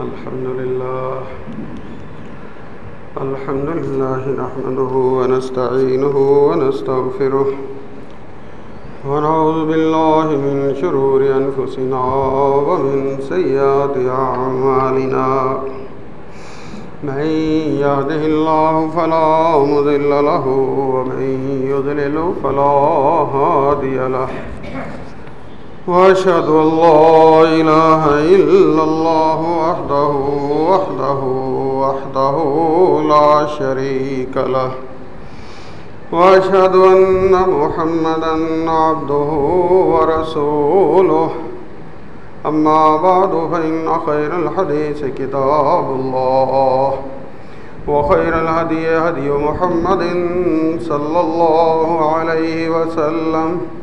الحمد لله. الحمد لله نحمده ونستعينه ونستغفره. ونعوذ بالله من شرور أنفسنا ومن سيئات أعمالنا. من يهده الله فلا مضل له، ومن يضلل فلا هادي له. وأشهد أن لا إله إلا الله وحده وحده وحده لا شريك له. وأشهد أن محمدا عبده ورسوله. أما بعد، فإن خير الحديث كتاب الله، وخير الهدي هدي محمد صلى الله عليه وسلم.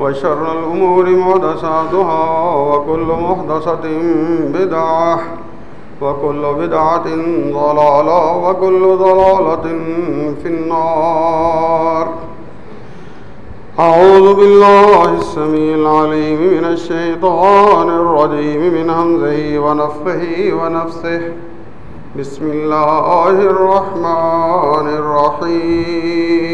وشر الأمور محدثاتها وكل محدثة بدعة وكل بدعة ضلالة وكل ضلالة في النار. أعوذ بالله السميع العليم من الشيطان الرجيم من همزه ونفخه ونفسه. بسم الله الرحمن الرحيم.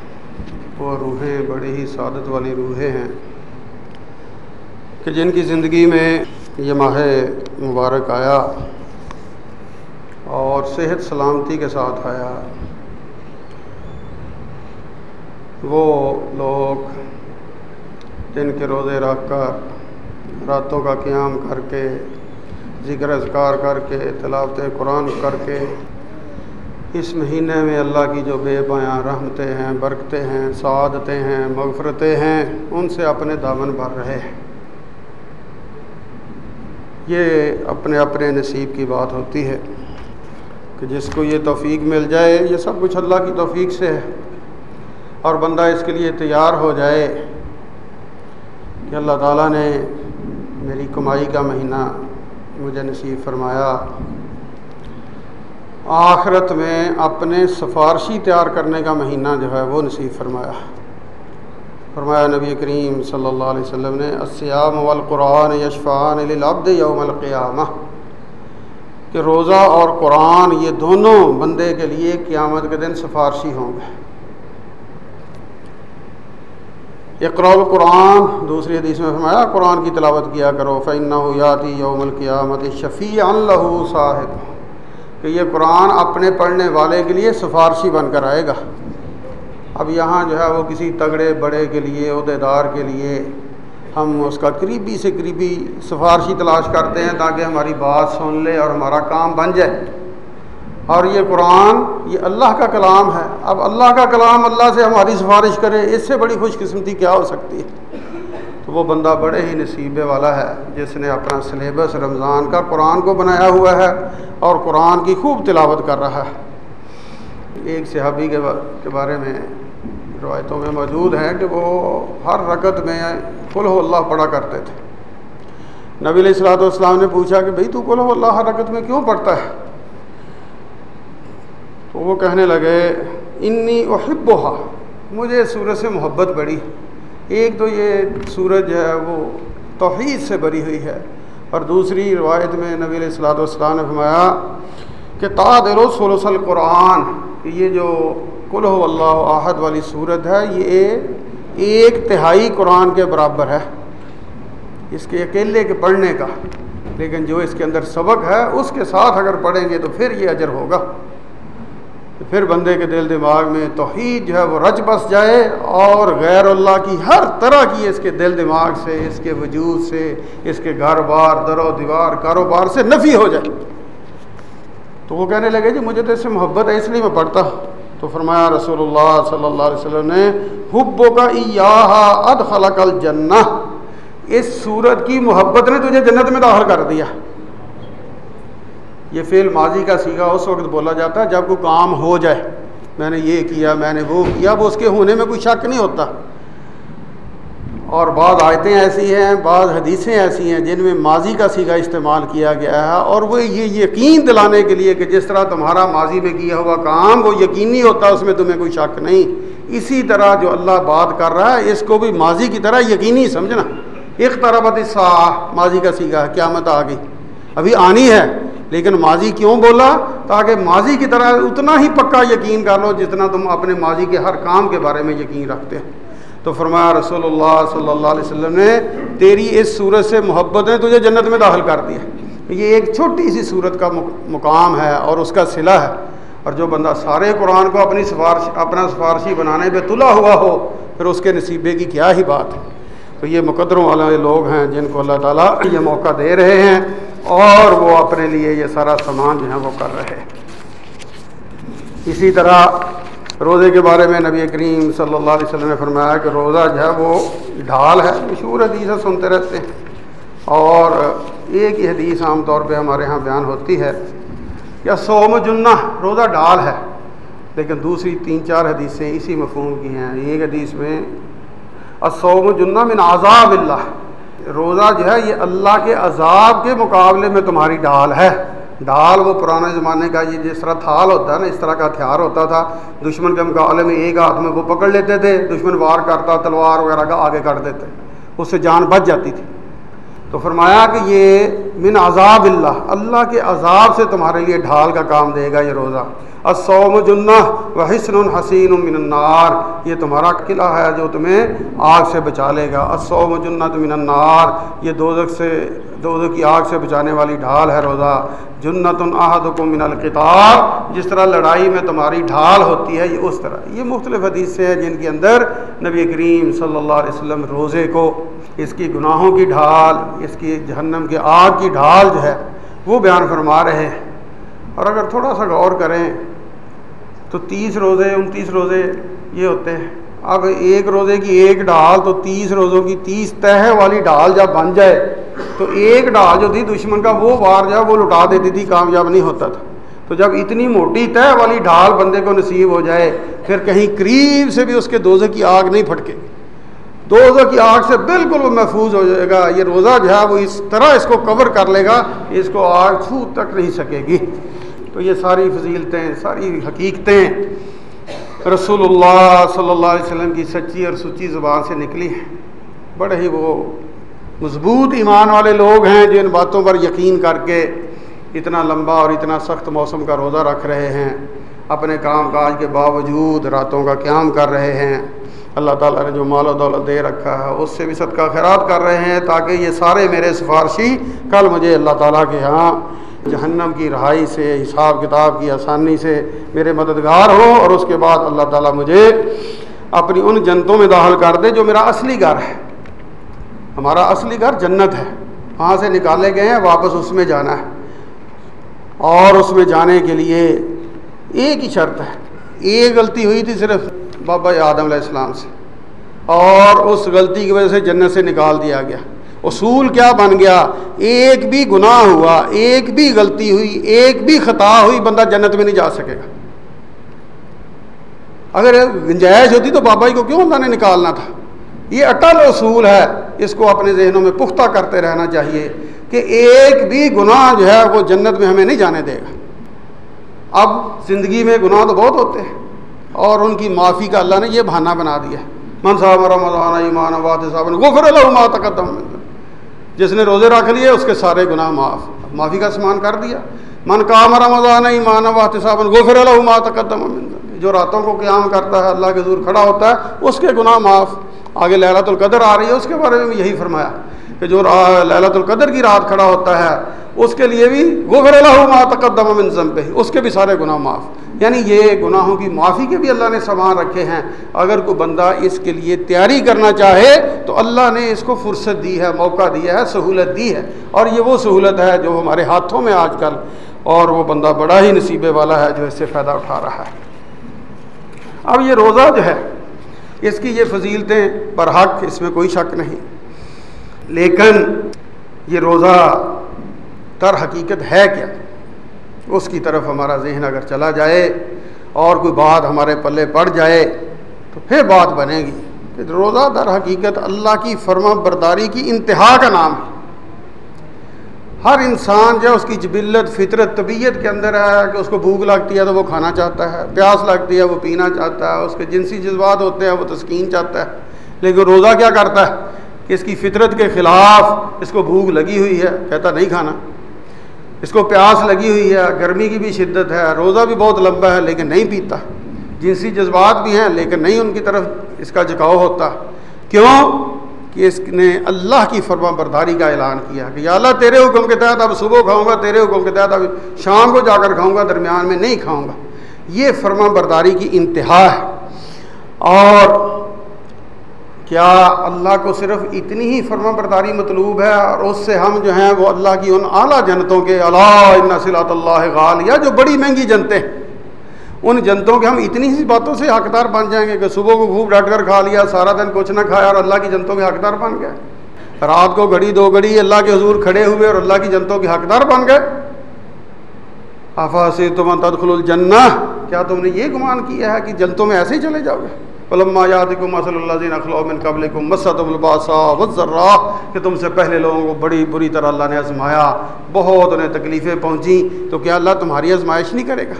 وہ روحیں بڑی ہی سعادت والی روحیں ہیں کہ جن کی زندگی میں یہ ماہ مبارک آیا اور صحت سلامتی کے ساتھ آیا۔ وہ لوگ جن کے روزے رکھ کر، راتوں کا قیام کر کے، ذکر اذکار کر کے، تلاوت قرآن کر کے اس مہینے میں اللہ کی جو بے بیاں رحمتیں ہیں، برکتیں ہیں، سعادتیں ہیں، مغفرتیں ہیں، ان سے اپنے دامن بھر رہے ہیں۔ یہ اپنے اپنے نصیب کی بات ہوتی ہے کہ جس کو یہ توفیق مل جائے، یہ سب کچھ اللہ کی توفیق سے ہے۔ اور بندہ اس کے لیے تیار ہو جائے کہ اللہ تعالیٰ نے میری کمائی کا مہینہ مجھے نصیب فرمایا۔ آخرت میں اپنے سفارشی تیار کرنے کا مہینہ جو ہے وہ نصیب فرمایا۔ فرمایا نبی کریم صلی اللہ علیہ وسلم نے السیام والقرآن یشفان للعبد یوم القیامہ۔ کہ روزہ اور قرآن یہ دونوں بندے کے لیے قیامت کے دن سفارشی ہوں گے۔ اقرا القرآن، دوسری حدیث میں فرمایا، قرآن کی تلاوت کیا کرو فعن یاتی یوم القیامت شفیع اللہ صاحب۔ کہ یہ قرآن اپنے پڑھنے والے کے لیے سفارشی بن کر آئے گا۔ اب یہاں جو ہے وہ کسی تگڑے بڑے کے لیے، عہدے دار کے لیے ہم اس کا قریبی سے قریبی سفارشی تلاش کرتے ہیں تاکہ ہماری بات سن لے اور ہمارا کام بن جائے۔ اور یہ قرآن، یہ اللہ کا کلام ہے۔ اب اللہ کا کلام اللہ سے ہماری سفارش کرے، اس سے بڑی خوش قسمتی کیا ہو سکتی ہے؟ وہ بندہ بڑے ہی نصیبے والا ہے، جس نے اپنا سلیبس رمضان کا قرآن کو بنایا ہوا ہے اور قرآن کی خوب تلاوت کر رہا ہے۔ ایک صحابی کے بارے میں روایتوں میں موجود ہیں کہ وہ ہر رکت میں کل ہو اللہ پڑھا کرتے تھے۔ نبی علیہ السلاۃ والسلام نے پوچھا کہ بھئی تو کل ہو اللہ ہر رکت میں کیوں پڑھتا ہے؟ تو وہ کہنے لگے انی احبہا مجھے سورج سے محبت بڑی ایک تو یہ سورج جو ہے، وہ توحید سے بری ہوئی ہے۔ اور دوسری روایت میں نبی علیہ السلاۃ والسلام نے فرمایا کہ تا دل و سلسل قرآن، یہ جو کل و اللہ آحد والی صورت ہے، یہ ایک تہائی قرآن کے برابر ہے۔ اس کے اکیلے کے پڑھنے کا، لیکن جو اس کے اندر سبق ہے، اس کے ساتھ اگر پڑھیں گے تو پھر یہ اجر ہوگا۔ تو پھر بندے کے دل دماغ میں توحید جو ہے وہ رچ بس جائے اور غیر اللہ کی ہر طرح کی اس کے دل دماغ سے، اس کے وجود سے، اس کے گھر بار، در و دیوار، کاروبار سے نفی ہو جائے۔ تو وہ کہنے لگے جی مجھے تو اس سے محبت ہے، اس لیے میں پڑھتا تو فرمایا رسول اللہ صلی اللہ علیہ وسلم نے حبو کا اد خلق الجنہ۔ اس صورت کی محبت نے تجھے جنت میں داخل کر دیا۔ یہ فعل ماضی کا سیگا اس وقت بولا جاتا ہے جب کوئی کام ہو جائے۔ میں نے یہ کیا، میں نے وہ کیا، وہ اس کے ہونے میں کوئی شک نہیں ہوتا۔ اور بعض آیتیں ایسی ہیں، بعض حدیثیں ایسی ہیں جن میں ماضی کا سیگا استعمال کیا گیا ہے اور وہ یہ یقین دلانے کے لیے کہ جس طرح تمہارا ماضی میں کیا ہوا کام، وہ یقینی ہوتا، اس میں تمہیں کوئی شک نہیں۔ اسی طرح جو اللہ بات کر رہا ہے، اس کو بھی ماضی کی طرح یقینی سمجھنا۔ ایک طرح ماضی کا سیگا، قیامت آ گئی ابھی آنی ہے۔ لیکن ماضی کیوں بولا؟ تاکہ ماضی کی طرح اتنا ہی پکا یقین کر لو جتنا تم اپنے ماضی کے ہر کام کے بارے میں یقین رکھتے ہیں تو فرمایا رسول اللہ صلی اللہ علیہ وسلم نے، تیری اس صورت سے محبت نے تجھے جنت میں داخل کر دیا یہ ایک چھوٹی سی صورت کا مقام ہے اور اس کا صلہ ہے۔ اور جو بندہ سارے قرآن کو اپنی سفارش، اپنا سفارشی بنانے پہ تلا ہوا ہو، پھر اس کے نصیبے کی کیا ہی بات ہے۔ تو یہ مقدروں والے لوگ ہیں جن کو اللہ تعالیٰ یہ موقع دے رہے ہیں۔ اور وہ اپنے لیے یہ سارا سامان جو ہے وہ کر رہے اسی طرح روزے کے بارے میں نبی کریم صلی اللہ علیہ وسلم نے فرمایا کہ روزہ جو ہے وہ ڈھال ہے، مشہور حدیث ہے، سنتے رہتے ہیں۔ اور ایک ہی حدیث عام طور پہ ہمارے ہاں بیان ہوتی ہے یا سوم جنہ، روزہ ڈھال ہے۔ لیکن دوسری تین چار حدیثیں اسی مفہوم کی ہیں۔ ایک حدیث میں اسوم جنہ من عذاب اللہ۔ روزہ جو ہے یہ اللہ کے عذاب کے مقابلے میں تمہاری ڈھال ہے۔ ڈھال وہ پرانے زمانے کا یہ جس طرح تھال ہوتا ہے نا، اس طرح کا ہتھیار ہوتا تھا۔ دشمن کے مقابلے میں ایک ہاتھ میں وہ پکڑ لیتے تھے، دشمن وار کرتا، تلوار وغیرہ کا آگے کر دیتے۔ اس سے جان بچ جاتی تھی۔ تو فرمایا کہ یہ من عذاب اللہ اللہ کے عذاب سے تمہارے لیے ڈھال کا کام دے گا یہ روزہ۔ اسوم جنہ و حسن الحسین من النار، یہ تمہارا قلعہ ہے جو تمہیں آگ سے بچا لے گا۔ اسوم جنہ من النار، یہ دوزک سے دوزک کی آگ سے بچانے والی ڈھال ہے روزہ۔ جنت الحد کو من القتاب جس طرح لڑائی میں تمہاری ڈھال ہوتی ہے، یہ اس طرح۔ یہ مختلف حدیث ہیں جن کے اندر نبی کریم صلی اللہ علیہ وسلم روزے کو اس کی گناہوں کی ڈھال، اس کی جہنم کی آگ کی ڈھال جو ہے، وہ بیان فرما رہے ہیں۔ اور اگر تھوڑا سا غور کریں تو تیس روزے، انتیس روزے یہ ہوتے ہیں۔ اب ایک روزے کی ایک ڈھال تو تیس روزوں کی تیس تہ والی ڈھال جب بن جائے تو ایک ڈھال جو تھی دشمن کا، وہ وار جب وہ لٹا دیتی تھی، کامیاب نہیں ہوتا تھا۔ تو جب اتنی موٹی تہ والی ڈھال بندے کو نصیب ہو جائے، پھر کہیں قریب سے بھی اس کے دوزے کی آگ نہیں پھٹکے۔ دوزہ کی آگ سے بالکل وہ محفوظ ہو جائے گا۔ یہ روزہ جو ہے وہ اس طرح اس کو کور کر لے گا اس کو آگ چھو تک نہیں سکے گی۔ تو یہ ساری فضیلتیں، ساری حقیقتیں رسول اللہ صلی اللہ علیہ وسلم کی سچی اور سچی زبان سے نکلی ہیں۔ بڑے ہی وہ مضبوط ایمان والے لوگ ہیں جو ان باتوں پر یقین کر کے اتنا لمبا اور اتنا سخت موسم کا روزہ رکھ رہے ہیں۔ اپنے کام کاج کے باوجود راتوں کا قیام کر رہے ہیں۔ اللہ تعالیٰ نے جو مال و دولت دے رکھا ہے، اس سے بھی صدقہ خیرات کر رہے ہیں تاکہ یہ سارے میرے سفارشی کل مجھے اللہ تعالیٰ کے ہاں جہنم کی رہائی سے، حساب کتاب کی آسانی سے میرے مددگار ہوں اور اس کے بعد اللہ تعالیٰ مجھے اپنی ان جنتوں میں داخل کر دے جو میرا اصلی گھر ہے۔ ہمارا اصلی گھر جنت ہے۔ وہاں سے نکالے گئے ہیں، واپس اس میں جانا ہے۔ اور اس میں جانے کے لیے ایک ہی شرط ہے۔ ایک غلطی ہوئی تھی صرف۔ بابا آدم علیہ السلام سے۔ اور اس غلطی کی وجہ سے جنت سے نکال دیا گیا۔ اصول کیا بن گیا؟ ایک بھی گناہ ہوا، ایک بھی غلطی ہوئی، ایک بھی خطا ہوئی، بندہ جنت میں نہیں جا سکے گا۔ اگر گنجائش ہوتی تو بابا جی کو کیوں اللہ نے نکالنا تھا؟ یہ اٹل اصول ہے۔ اس کو اپنے ذہنوں میں پختہ کرتے رہنا چاہیے کہ ایک بھی گناہ جو ہے وہ جنت میں ہمیں نہیں جانے دے گا۔ اب زندگی میں گناہ تو بہت ہوتے ہیں۔ اور ان کی معافی کا اللہ نے یہ بہانہ بنا دیا من صاحب رمضان ایمان صاحب غفر اللہ تقدم۔ جس نے روزے رکھ لیے، اس کے سارے گناہ معاف۔ معافی کا سامان کر دیا۔ من کام رمضان ایمان واحد صاحب غفر اللہ تقدم۔ جو راتوں کو قیام کرتا ہے، اللہ کے زور کھڑا ہوتا ہے، اس کے گناہ معاف۔ آگے لہلت القدر آ رہی ہے، اس کے بارے میں یہی فرمایا کہ جو لہلت القدر کی رات کھڑا ہوتا ہے، اس کے لیے بھی غفر اللہ ما تقدم من ذنبہ اس کے بھی سارے گناہ معاف۔ یعنی یہ گناہوں کی معافی کے بھی اللہ نے سامان رکھے ہیں۔ اگر کوئی بندہ اس کے لیے تیاری کرنا چاہے تو اللہ نے اس کو فرصت دی ہے، موقع دیا ہے، سہولت دی ہے۔ اور یہ وہ سہولت ہے جو ہمارے ہاتھوں میں آج کل اور وہ بندہ بڑا ہی نصیبے والا ہے جو اس سے فائدہ اٹھا رہا ہے۔ اب یہ روزہ جو ہے، اس کی یہ فضیلتیں برحق اس میں کوئی شک نہیں۔ لیکن یہ روزہ تر حقیقت ہے کیا؟ اس کی طرف ہمارا ذہن اگر چلا جائے اور کوئی بات ہمارے پلے پڑ جائے تو پھر بات بنے گی کہ روزہ در حقیقت اللہ کی فرما برداری کی انتہا کا نام ہے۔ ہر انسان جو اس کی جبلت، فطرت، طبیعت کے اندر ہے کہ اس کو بھوک لگتی ہے تو وہ کھانا چاہتا ہے، پیاس لگتی ہے وہ پینا چاہتا ہے، اس کے جنسی جذبات ہوتے ہیں وہ تسکین چاہتا ہے۔ لیکن روزہ کیا کرتا ہے؟ کہ اس کی فطرت کے خلاف اس کو بھوک لگی ہوئی ہے، کہتا نہیں کھانا۔ اس کو پیاس لگی ہوئی ہے، گرمی کی بھی شدت ہے، روزہ بھی بہت لمبا ہے، لیکن نہیں پیتا۔ جنسی جذبات بھی ہیں، لیکن نہیں ان کی طرف اس کا جھکاؤ ہوتا۔ کیوں؟ کہ اس نے اللہ کی فرما برداری کا اعلان کیا کہ یا اللہ تیرے حکم کے تحت اب صبح کھاؤں گا، تیرے حکم کے تحت اب شام کو جا کر کھاؤں گا، درمیان میں نہیں کھاؤں گا۔ یہ فرما برداری کی انتہا ہے۔ اور کیا اللہ کو صرف اتنی ہی فرما برداری مطلوب ہے اور اس سے ہم جو ہیں وہ اللہ کی ان اعلیٰ جنتوں کے اللہ صلاۃ اللہ غالیہ جو بڑی مہنگی جنتیں ان جنتوں کے ہم اتنی سی باتوں سے حقدار بن جائیں گے کہ صبح کو خوب ڈٹ کر کھا لیا، سارا دن کچھ نہ کھایا اور اللہ کی جنتوں کے حقدار بن گئے۔ رات کو گھڑی دو گھڑی اللہ کے حضور کھڑے ہوئے اور اللہ کی جنتوں کے حقدار بن گئے۔ آفا سے تم تدخل الجنہ، کیا تم نے یہ گمان کیا ہے کہ جنتوں میں ایسے ہی چلے جاؤ گے؟ علما یاد کو اللہ دین اخلومن قبل مسد الباسا وزرا کہ تم سے پہلے لوگوں کو بڑی بری طرح اللہ نے آزمایا، بہت انہیں تکلیفیں پہنچیں، تو کیا اللہ تمہاری آزمائش نہیں کرے گا؟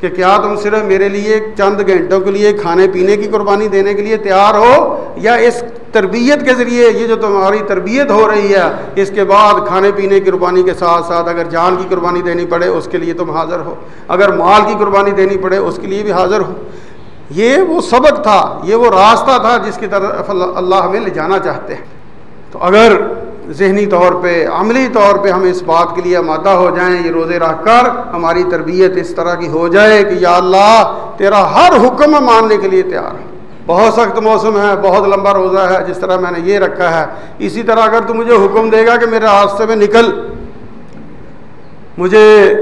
کہ کیا تم صرف میرے لیے چند گھنٹوں کے لیے کھانے پینے کی قربانی دینے کے لیے تیار ہو؟ یا اس تربیت کے ذریعے یہ جو تمہاری تربیت ہو رہی ہے، اس کے بعد کھانے پینے کی قربانی کے ساتھ ساتھ اگر جان کی قربانی دینی پڑے، اس کے لیے تم حاضر ہو۔ اگر مال کی قربانی دینی پڑے، اس کے لیے بھی حاضر ہو۔ یہ وہ سبق تھا، یہ وہ راستہ تھا جس کی طرف اللہ ہمیں لے جانا چاہتے ہیں۔ تو اگر ذہنی طور پہ، عملی طور پہ ہم اس بات کے لیے آمادہ ہو جائیں، یہ روزے رکھ کر ہماری تربیت اس طرح کی ہو جائے کہ یا اللہ، تیرا ہر حکم ماننے کے لیے تیار ہے۔ بہت سخت موسم ہے، بہت لمبا روزہ ہے، جس طرح میں نے یہ رکھا ہے۔ اسی طرح اگر تو مجھے حکم دے گا کہ میرے راستے میں نکل۔ مجھے،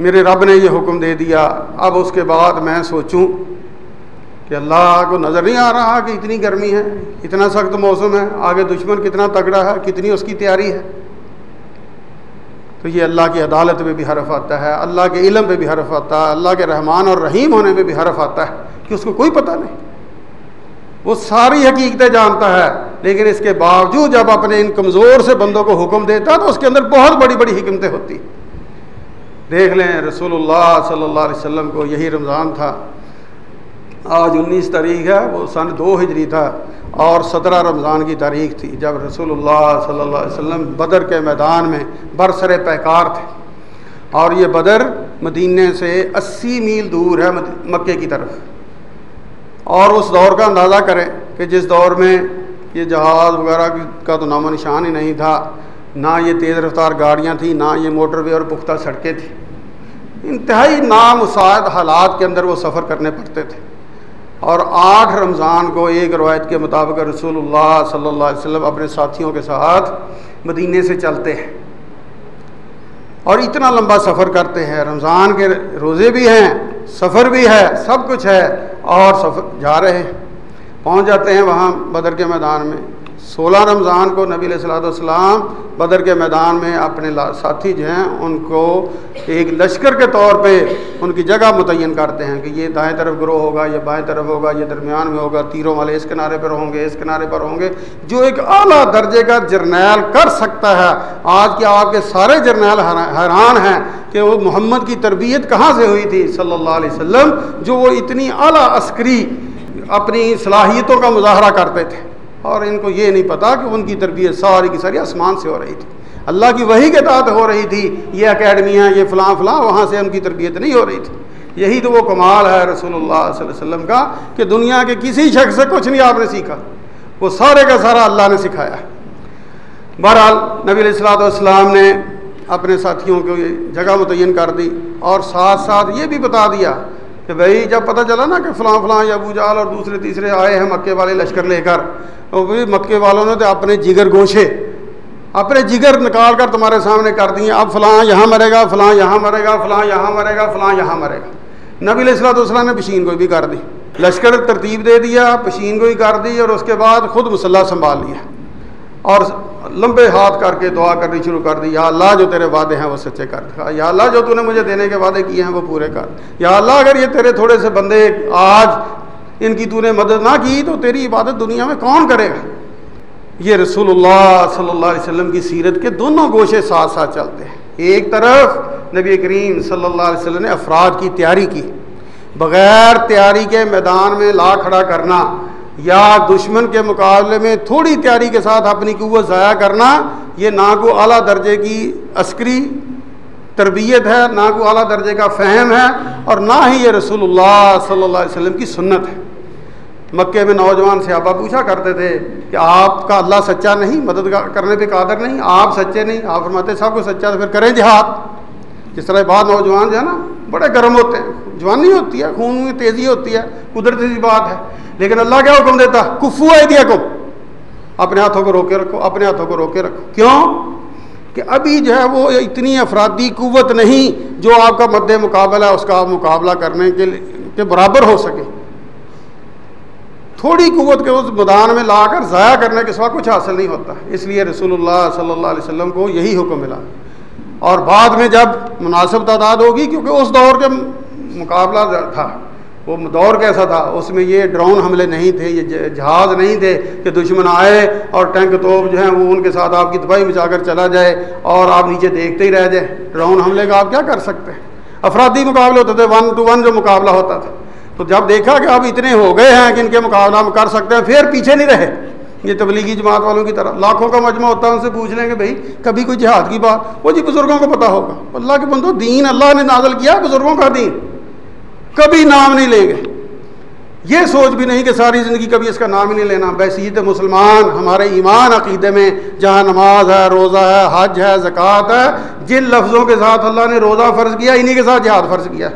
میرے رب نے یہ حکم دے دیا۔ اب اس کے بعد میں سوچوں کہ اللہ کو نظر نہیں آ رہا کہ اتنی گرمی ہے، اتنا سخت موسم ہے، آگے دشمن کتنا تگڑا ہے، کتنی اس کی تیاری ہے۔ تو یہ اللہ کی عدالت پہ بھی حرف آتا ہے، اللہ کے علم پہ بھی حرف آتا ہے، اللہ کے رحمان اور رحیم ہونے پہ بھی حرف آتا ہے کہ اس کو کوئی پتہ نہیں۔ وہ ساری حقیقتیں جانتا ہے، لیکن اس کے باوجود جب اپنے ان کمزور سے بندوں کو حکم دیتا ہے تو اس کے اندر بہت بڑی بڑی حکمتیں ہوتی۔ دیکھ لیں، رسول اللہ صلی اللہ علیہ وسلم کو یہی رمضان تھا۔ آج انیس تاریخ ہے، وہ سن دو ہجری تھا اور سترہ رمضان کی تاریخ تھی، جب رسول اللہ صلی اللہ علیہ وسلم بدر کے میدان میں برسر پیکار تھے۔ اور یہ بدر مدینہ سے اسی میل دور ہے مکے کی طرف۔ اور اس دور کا اندازہ کریں کہ جس دور میں یہ جہاز وغیرہ کا تو نام و نشان ہی نہیں تھا، نہ یہ تیز رفتار گاڑیاں تھیں، نہ یہ موٹر وے اور پختہ سڑکیں تھیں۔ انتہائی نامساعد حالات کے اندر وہ سفر کرنے پڑتے تھے۔ اور آٹھ رمضان کو ایک روایت کے مطابق رسول اللہ صلی اللہ علیہ وسلم اپنے ساتھیوں کے ساتھ مدینے سے چلتے ہیں اور اتنا لمبا سفر کرتے ہیں۔ رمضان کے روزے بھی ہیں، سفر بھی ہے، سب کچھ ہے اور سفر جا رہے ہیں۔ پہنچ جاتے ہیں وہاں بدر کے میدان میں۔ سولہ رمضان کو نبی علیہ السلاۃ والسلام بدر کے میدان میں اپنے ساتھی جو ہیں، ان کو ایک لشکر کے طور پہ ان کی جگہ متعین کرتے ہیں کہ یہ دائیں طرف گروہ ہوگا، یہ بائیں طرف ہوگا، یہ درمیان میں ہوگا، تیروں والے اس کنارے پر ہوں گے، اس کنارے پر ہوں گے، جو ایک اعلیٰ درجے کا جرنیل کر سکتا ہے۔ آج کے آپ کے سارے جرنیل حیران ہیں کہ وہ محمد کی تربیت کہاں سے ہوئی تھی؟ صلی اللہ علیہ وسلم، جو وہ اتنی اعلیٰ عسکری اپنی صلاحیتوں کا مظاہرہ کرتے تھے۔ اور ان کو یہ نہیں پتا کہ ان کی تربیت ساری کی ساری آسمان سے ہو رہی تھی۔ اللہ کی وہی کے تحت ہو رہی تھی۔ یہ اکیڈمیاں، یہ فلاں فلاں، وہاں سے ان کی تربیت نہیں ہو رہی تھی۔ یہی تو وہ کمال ہے رسول اللہ صلی اللہ علیہ وسلم کا کہ دنیا کے کسی شخص سے کچھ نہیں آپ نے سیکھا۔ وہ سارے کا سارا اللہ نے سکھایا بہرحال نبی علیہ السلاۃ والسلام نے اپنے ساتھیوں کو جگہ متعین کر دی اور ساتھ ساتھ یہ بھی بتا دیا کہ بھائی جب پتہ چلا نا کہ فلاں فلاں یا ابو جال اور دوسرے تیسرے آئے ہیں مکے والے لشکر لے کر بھی مکے والوں نے تو اپنے جگر گوشے اپنے جگر نکال کر تمہارے سامنے کر دیے، اب فلاں یہاں مرے گا، فلاں یہاں مرے گا، فلاں یہاں مرے گا، فلاں یہاں مرے گا۔ نبی علیہ السلام والسلام نے پشین کو بھی کر دی، لشکر ترتیب دے دیا، پشین کو ہی کر دی اور اس کے بعد خود مسلح سنبھال لیا۔ اور لمبے ہاتھ کر کے دعا کرنی شروع کر دی، یا اللہ جو تیرے وعدے ہیں وہ سچے کر دکھا، یا اللہ جو تو نے مجھے دینے کے وعدے کیے ہیں وہ پورے کر۔ یا اللہ اگر یہ تیرے تھوڑے سے بندے آج ان کی تو نے مدد نہ کی تو تیری عبادت دنیا میں کون کرے گا؟ یہ رسول اللہ صلی اللہ علیہ وسلم کی سیرت کے دونوں گوشے ساتھ ساتھ چلتے ہیں۔ ایک طرف نبی کریم صلی اللہ علیہ وسلم نے افراد کی تیاری کی، بغیر تیاری کے میدان میں لا کھڑا کرنا یا دشمن کے مقابلے میں تھوڑی تیاری کے ساتھ اپنی قوت ضائع کرنا، یہ نہ کو اعلیٰ درجے کی عسکری تربیت ہے نہ کو اعلیٰ درجے کا فہم ہے اور نہ ہی یہ رسول اللہ صلی اللہ علیہ وسلم کی سنت ہے۔ مکے میں نوجوان صحابہ پوچھا کرتے تھے کہ آپ کا اللہ سچا نہیں مدد کرنے پہ قادر نہیں، آپ سچے نہیں، آپ فرماتے سب کو سچا تو پھر کریں جہاد۔ جس طرح بعض نوجوان جو ہے نا، بڑے گرم ہوتے ہیں۔ جوانی ہوتی ہے، خون میں تیزی ہوتی ہے، قدرتی سی بات ہے۔ لیکن اللہ کیا حکم دیتا؟ کفو آئی دیا کو۔ اپنے ہاتھوں کو روکے رکھو، اپنے ہاتھوں کو روکے رکھو۔ کیوں؟ کہ ابھی جو ہے وہ اتنی افرادی قوت نہیں جو آپ کا مد مقابلہ ہے اس کا آپ مقابلہ کرنے کے کے برابر ہو سکے۔ تھوڑی قوت کے اس میدان میں لا کر ضائع کرنے کے سوا کچھ حاصل نہیں ہوتا۔ اس لیے رسول اللہ صلی اللہ علیہ وسلم کو یہی حکم ملا۔ اور بعد میں جب مناسب تعداد ہوگی، کیونکہ اس دور کے مقابلہ تھا، وہ دور کیسا تھا؟ اس میں یہ ڈرون حملے نہیں تھے، یہ جہاز نہیں تھے کہ دشمن آئے اور ٹینک توپ جو ہیں وہ ان کے ساتھ آپ کی تباہی مچا کر چلا جائے اور آپ نیچے دیکھتے ہی رہ جائیں۔ ڈرون حملے کا آپ کیا کر سکتے ہیں؟ افرادی مقابلے ہوتے تھے ون ٹو ون جو مقابلہ ہوتا تھا۔ تو جب دیکھا کہ اب اتنے ہو گئے ہیں کہ ان کے مقابلہ ہم کر سکتے ہیں، پھر پیچھے نہیں رہے۔ یہ تبلیغی جماعت والوں کی طرح۔ لاکھوں کا مجمع ہوتا ہے، ان سے پوچھ لیں کہ بھائی، کبھی کوئی جہاد کی بات؟ وہ جی بزرگوں کو پتا ہوگا۔ اللہ کے بندو، دین اللہ نے نازل کیا بزرگوں کا دین۔ کبھی نام نہیں لیں گے۔ یہ سوچ بھی نہیں کہ ساری زندگی کبھی اس کا نام ہی نہیں لینا۔ بحثیت مسلمان، ہمارے ایمان عقیدے میں جہاں نماز ہے، روزہ ہے، حج ہے، زکوٰۃ ہے، جن لفظوں کے ساتھ اللہ نے روزہ فرض کیا، انہی کے ساتھ جہاد فرض کیا۔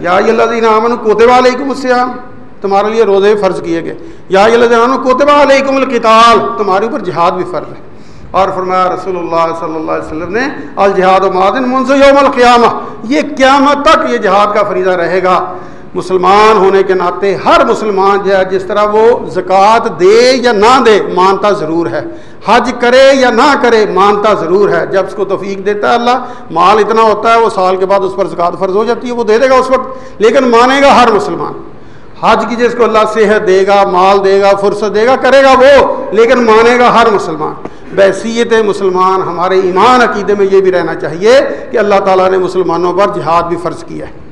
یا اللہ دین امن کوتبہ علیکم السلام تمہارے لیے روزے فرض کیے گئے۔ یا اللہ دین کوتبہ علیکم القتال، تمہارے اوپر جہاد بھی فرض ہے۔ اور فرمایا رسول اللہ صلی اللہ علیہ وسلم نے، الجہاد و معدن منص یوم القیامہ، یہ قیامت تک یہ جہاد کا فریضہ رہے گا۔ مسلمان ہونے کے ناطے ہر مسلمان جو ہے، جس طرح وہ زکوٰۃ دے یا نہ دے، مانتا ضرور ہے۔ حج کرے یا نہ کرے، مانتا ضرور ہے۔ جب اس کو توفیق دیتا ہے اللہ، مال اتنا ہوتا ہے، وہ سال کے بعد اس پر زکوٰۃ فرض ہو جاتی ہے، وہ دے دے گا اس وقت۔ لیکن مانے گا ہر مسلمان۔ حج کی جس کو اللہ صحت دے گا، مال دے گا، فرصت دے گا، کرے گا وہ، لیکن مانے گا ہر مسلمان۔ بحثیت مسلمان، ہمارے ایمان عقیدے میں یہ بھی رہنا چاہیے کہ اللہ تعالیٰ نے مسلمانوں پر جہاد بھی فرض کیا ہے۔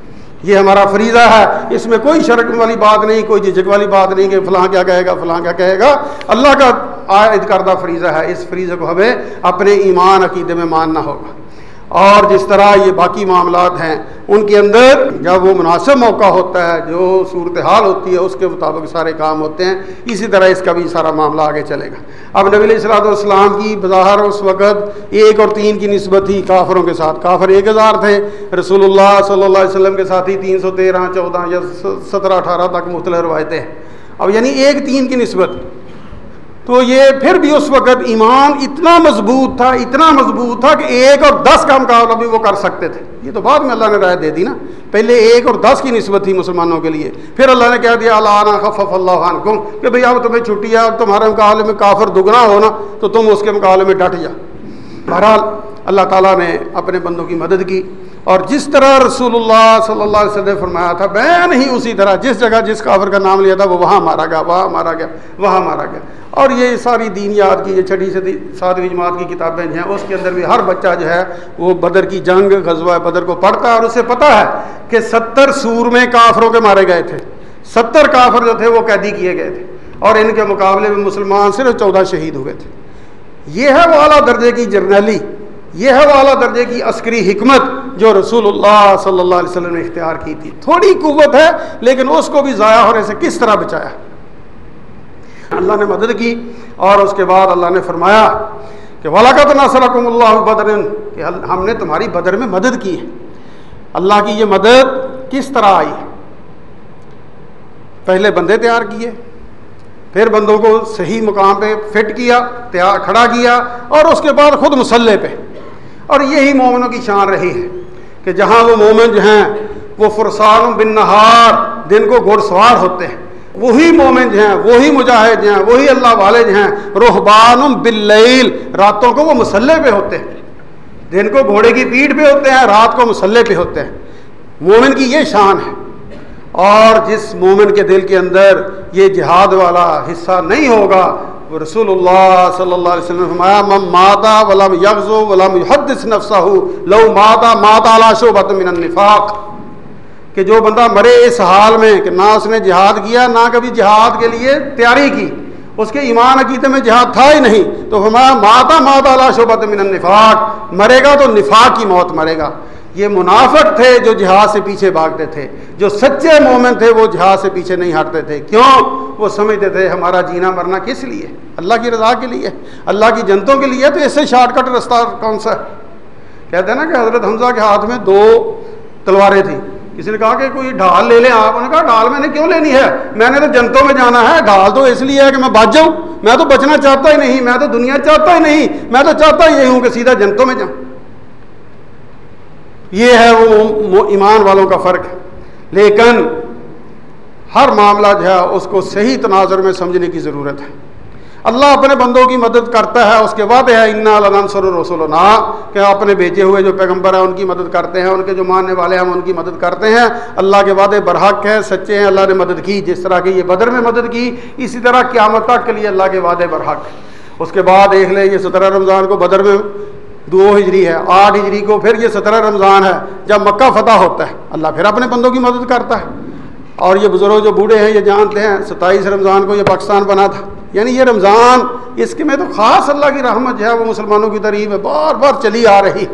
یہ ہمارا فریضہ ہے، اس میں کوئی شرک والی بات نہیں، کوئی جھجک والی بات نہیں کہ فلاں کیا کہے گا، فلاں کیا کہے گا۔ اللہ کا عائد کردہ فریضہ ہے، اس فریضے کو ہمیں اپنے ایمان عقیدے میں ماننا ہوگا۔ اور جس طرح یہ باقی معاملات ہیں، ان کے اندر جب وہ مناسب موقع ہوتا ہے، جو صورتحال ہوتی ہے، اس کے مطابق سارے کام ہوتے ہیں، اسی طرح اس کا بھی سارا معاملہ آگے چلے گا۔ اب نبی علیہ السلاۃ والسلام کی بظاہر اس وقت ایک اور تین کی نسبت تھی کافروں کے ساتھ، کافر ایک ہزار تھے۔ رسول اللہ صلی اللہ علیہ وسلم کے ساتھ ہی تین سو تیرہ، چودہ یا سترہ، اٹھارہ تک مختلف روایتیں اب یعنی ایک تین کی نسبت۔ تو یہ پھر بھی اس وقت ایمان اتنا مضبوط تھا، اتنا مضبوط تھا کہ ایک اور دس کا مقابلہ بھی وہ کر سکتے تھے۔ یہ تو بعد میں اللہ نے رائے دے دی نا۔ پہلے ایک اور دس کی نسبت تھی مسلمانوں کے لیے۔ پھر اللہ نے کہہ دیا، اللہ خف اللہ عنکم کہ بھئی اب تمہیں چھٹی ہے، اب تمہارے مقابلے میں کافر دگنا ہونا تو تم اس کے مقابلے میں ڈٹ جا۔ بہرحال اللہ تعالیٰ نے اپنے بندوں کی مدد کی۔ اور جس طرح رسول اللہ صلی اللہ علیہ وسلم نے فرمایا تھا، بین ہی اسی طرح، جس جگہ جس کافر کا نام لیا تھا، وہ وہاں مارا گیا، وہاں مارا گیا، وہاں مارا گیا۔ اور یہ ساری دین یاد کی، یہ چھٹی سے ساتویں جماعت کی کتابیں جو ہیں، اس کے اندر بھی ہر بچہ جو ہے، وہ بدر کی جنگ، غزوہ بدر کو پڑھتا ہے اور اسے پتہ ہے کہ ستر سور میں کافروں کے مارے گئے تھے۔ ستر کافر جو تھے، وہ قیدی کیے گئے تھے۔ اور ان کے مقابلے میں مسلمان صرف چودہ شہید ہوئے تھے۔ یہ ہے وہ اعلیٰ درجے کی جرنیلی، یہ ہے وہ اعلیٰ درجے کی عسکری حکمت جو رسول اللہ صلی اللہ علیہ وسلم نے اختیار کی تھی۔ تھوڑی قوت ہے، لیکن اس کو بھی ضائع ہونے سے کس طرح بچایا؟ اللہ نے مدد کی اور اس کے بعد اللہ نے فرمایا کہ ولاقت ناصرکم اللہ بدر کہ ہم نے تمہاری بدر میں مدد کی ہے۔ اللہ کی یہ مدد کس طرح آئی؟ پہلے بندے تیار کیے، پھر بندوں کو صحیح مقام پہ فٹ کیا، تیار کھڑا کیا اور اس کے بعد خود مسلح پہ۔ اور یہی مومنوں کی شان رہی ہے کہ جہاں وہ مومن جو ہیں، وہ فرسان بن نہار، دن کو گھڑ سوار ہوتے ہیں۔ وہی مومن ہیں، وہی مجاہد ہیں، وہی اللہ والے ہیں۔ روحبان باللیل راتوں کو وہ مسلح پہ ہوتے ہیں۔ دن کو گھوڑے کی پیٹھ پہ ہوتے ہیں، رات کو مسلح پہ ہوتے ہیں۔ مومن کی یہ شان ہے۔ اور جس مومن کے دل کے اندر یہ جہاد والا حصہ نہیں ہوگا، وہ رسول اللہ صلی اللہ علیہ وسلم فرمایا مم ماتا ولم یغزو ولم یحدث نفسہ لو ماتا ماتا لا شعبۃ من النفاق. کہ جو بندہ مرے اس حال میں کہ نہ اس نے جہاد کیا، نہ کبھی جہاد کے لیے تیاری کی۔ اس کے ایمان عقیدے میں جہاد تھا ہی نہیں۔ تو فرمایا، ماتا ماتا لا شعبۃ من النفاق۔ مرے گا تو نفاق کی موت مرے گا۔ یہ منافق تھے جو جہاد سے پیچھے بھاگتے تھے۔ جو سچے مومن تھے وہ جہاد سے پیچھے نہیں ہٹتے تھے۔ کیوں؟ وہ سمجھتے تھے، ہمارا جینا مرنا کس لیے؟ اللہ کی رضا کے لیے۔ اللہ کی جنتوں کے لیے تو اس سے شارٹ کٹ رستہ کون سا ہے؟ کہتے ہیں نا کہ حضرت حمزہ کے ہاتھ میں دو تلواریں تھیں۔ کسی نے کہا کہ کوئی ڈھال لے لیں آپ؟ نے کہا، ڈھال میں نے کیوں لینی ہے؟ میں نے تو جنتوں میں جانا ہے، ڈھال تو اس لیے ہے کہ میں بچ جاؤں۔ میں تو بچنا چاہتا ہی نہیں، میں تو دنیا چاہتا ہی نہیں، میں تو چاہتا ہی یہ ہوں کہ سیدھا جنتوں میں جاؤں۔ یہ ہے وہ ایمان والوں کا فرق ہے۔ لیکن ہر معاملہ جو ہے، اس کو صحیح تناظر میں سمجھنے کی ضرورت ہے۔ اللہ اپنے بندوں کی مدد کرتا ہے، اس کے بعد ہے، انا النصر رسول کہ اپنے بیچے ہوئے جو پیغمبر ہیں، ان کی مدد کرتے ہیں، ان کے جو ماننے والے ہیں ان کی مدد کرتے ہیں۔ اللہ کے وعدے برحق ہے سچے ہیں، اللہ نے مدد کی۔ جس طرح کی یہ بدر میں مدد کی، اسی طرح قیامت تک کے لیے اللہ کے وعدے برحق اس کے بعد دیکھ لیں، یہ سترہ رمضان کو بدر میں دو ہجری ہے، آٹھ ہجری کو پھر یہ سترہ رمضان ہے، جب مکہ فتح ہوتا ہے۔ اللہ پھر اپنے بندوں کی مدد کرتا ہے۔ اور یہ بزرگ جو بوڑھے ہیں، یہ جانتے ہیں، ستائیس رمضان کو یہ پاکستان بنا تھا۔ یعنی یہ رمضان اس کے میں تو خاص اللہ کی رحمت جو ہے وہ مسلمانوں کی تعریف ہے بار بار چلی آ رہی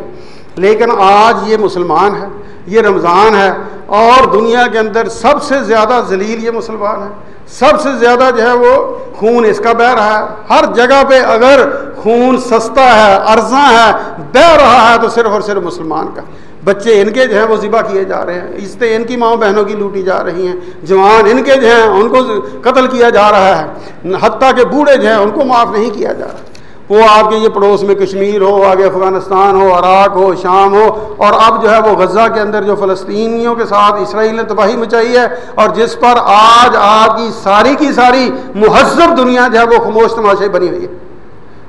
لیکن آج یہ مسلمان ہے یہ رمضان ہے اور دنیا کے اندر سب سے زیادہ ذلیل یہ مسلمان ہے سب سے زیادہ جو ہے وہ خون اس کا بہ رہا ہے۔ ہر جگہ پہ اگر خون سستا ہے ارزاں ہے بہ رہا ہے تو صرف اور صرف مسلمان کا۔ بچے ان کے جو ہیں وہ ذبح کیے جا رہے ہیں۔ عزتیں ان کی ماؤں بہنوں کی لوٹی جا رہی ہیں۔ جوان ان کے جو ہیں ان کو قتل کیا جا رہا ہے۔ حتیٰ کہ بوڑھے جو ہیں ان کو معاف نہیں کیا جا رہا۔ وہ آپ کے یہ پڑوس میں کشمیر ہو، آگے افغانستان ہو، عراق ہو، شام ہو، اور اب جو ہے وہ غزہ کے اندر جو فلسطینیوں کے ساتھ اسرائیل نے تباہی مچائی ہے، اور جس پر آج آپ کی ساری کی ساری مہذب دنیا جو ہے وہ خاموش تماشے بنی ہوئی ہے۔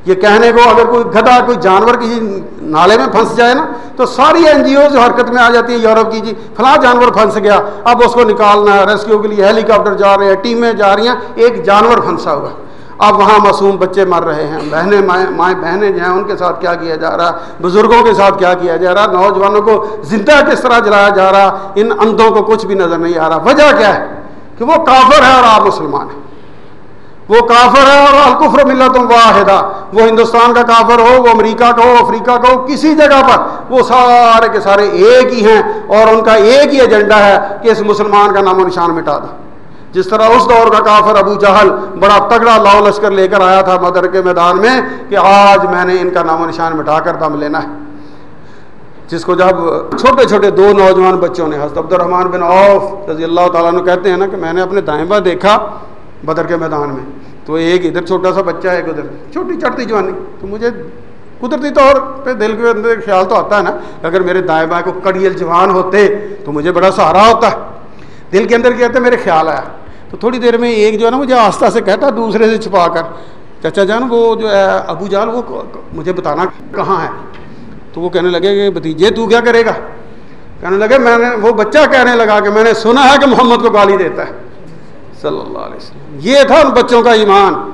یہ کہنے کو اگر کوئی گدھا، کوئی جانور کسی نالے میں پھنس جائے نا، تو ساری این جی اوز حرکت میں آ جاتی ہے، یورپ کی جی فلاں جانور پھنس گیا، اب اس کو نکالنا ہے ریسکیو کے لیے ہیلی کاپٹر جا رہے ہیں، ٹیمیں جا رہی ہیں، ایک جانور پھنسا ہوا۔ اب وہاں معصوم بچے مر رہے ہیں، بہنیں، مائیں مائیں بہنیں جو ہیں، ان کے ساتھ کیا کیا جا رہا؟ ہے بزرگوں کے ساتھ کیا کیا جا رہا؟ ہے نوجوانوں کو زندہ کس طرح جلایا جا رہا؟ ان اندھوں کو کچھ بھی نظر نہیں آ رہا۔ وجہ کیا ہے؟ کہ وہ کافر ہے اور آپ مسلمان ہیں۔ وہ کافر ہے اور الکفر ملت واحدہ۔ وہ ہندوستان کا کافر ہو، وہ امریکہ کا ہو، افریقہ کا ہو، کسی جگہ پر وہ سارے کے سارے ایک ہی ہیں اور ان کا ایک ہی ایجنڈا ہے کہ اس مسلمان کا نام و نشان مٹا دو جس طرح اس دور کا کافر ابو جہل بڑا تگڑا لاؤ لشکر لے کر آیا تھا مدر کے میدان میں کہ آج میں نے ان کا نام و نشان مٹا کر دم لینا ہے۔ جس کو جب چھوٹے چھوٹے دو نوجوان بچوں نے حضرت عبد الرحمٰن بن عوف رضی اللہ تعالیٰ نے کہتے ہیں نا کہ میں نے اپنے دائیں بائیں دیکھا بدر کے میدان میں۔ تو ایک ادھر چھوٹا سا بچہ ہے ایک ادھر۔ چھوٹی چڑھتی جوانی۔ تو مجھے قدرتی طور پہ دل کے اندر خیال تو آتا ہے نا، اگر میرے دائیں بائیں کو کڑیل جوان ہوتے تو مجھے بڑا سہارا ہوتا۔ ہے دل کے اندر کہتے میرے خیال آیا۔ تو تھوڑی دیر میں ایک جو ہے نا، مجھے آستہ سے کہتا، دوسرے سے چھپا کر، چچا جان، وہ جو ہے، ابو جال وہ مجھے بتانا کہاں ہے۔ تو وہ کہنے لگے کہ، بھتیجے، تو کیا کرے گا؟ کہنے لگے، میں نے، وہ بچہ کہنے لگا کہ، میں نے سنا ہے کہ محمد کو گالی دیتا ہے۔ صلی اللہ علیہ وسلم۔ یہ تھا ان بچوں کا ایمان۔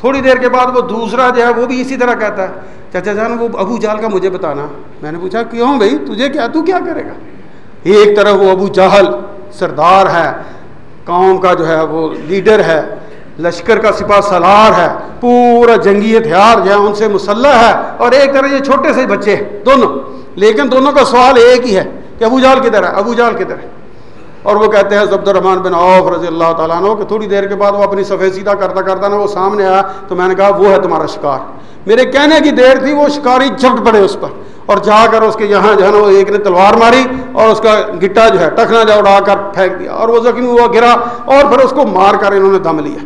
تھوڑی دیر کے بعد وہ دوسرا جو ہے وہ بھی اسی طرح کہتا ہے، چچا جان، وہ ابو جال کا مجھے بتانا۔ میں نے پوچھا، کیوں بھائی؟ تجھے کیا، تو کیا کرے گا؟ ایک طرف وہ ابو جہل سردار ہے، قوم کا جو ہے وہ لیڈر ہے، لشکر کا سپاہ سلار ہے، پورا جنگی ہتھیار جو ہے ان سے مسلح ہے۔ اور ایک طرح یہ چھوٹے سے بچے دونوں۔ لیکن دونوں کا سوال ایک ہی ہے کہ ابو جال کدھر ہے؟ ابو جال کدھر ہے؟ اور وہ کہتے ہیں زبد الرحمان بن عوف رضی اللہ تعالیٰ عنہ کہ تھوڑی دیر کے بعد وہ اپنی سفید سیدھا کرتا کرتا نا وہ سامنے آیا تو میں نے کہا وہ ہے تمہارا شکار۔ میرے کہنے کی دیر تھی، وہ شکاری جھپٹ پڑے اس پر اور جا کر اس کے یہاں جو ہے نا وہ ایک نے تلوار ماری اور اس کا گٹا جو ہے ٹکنا جا اڑا کر پھینک دیا اور وہ زخمی ہوا، گرا اور پھر اس کو مار کر انہوں نے دم لیا۔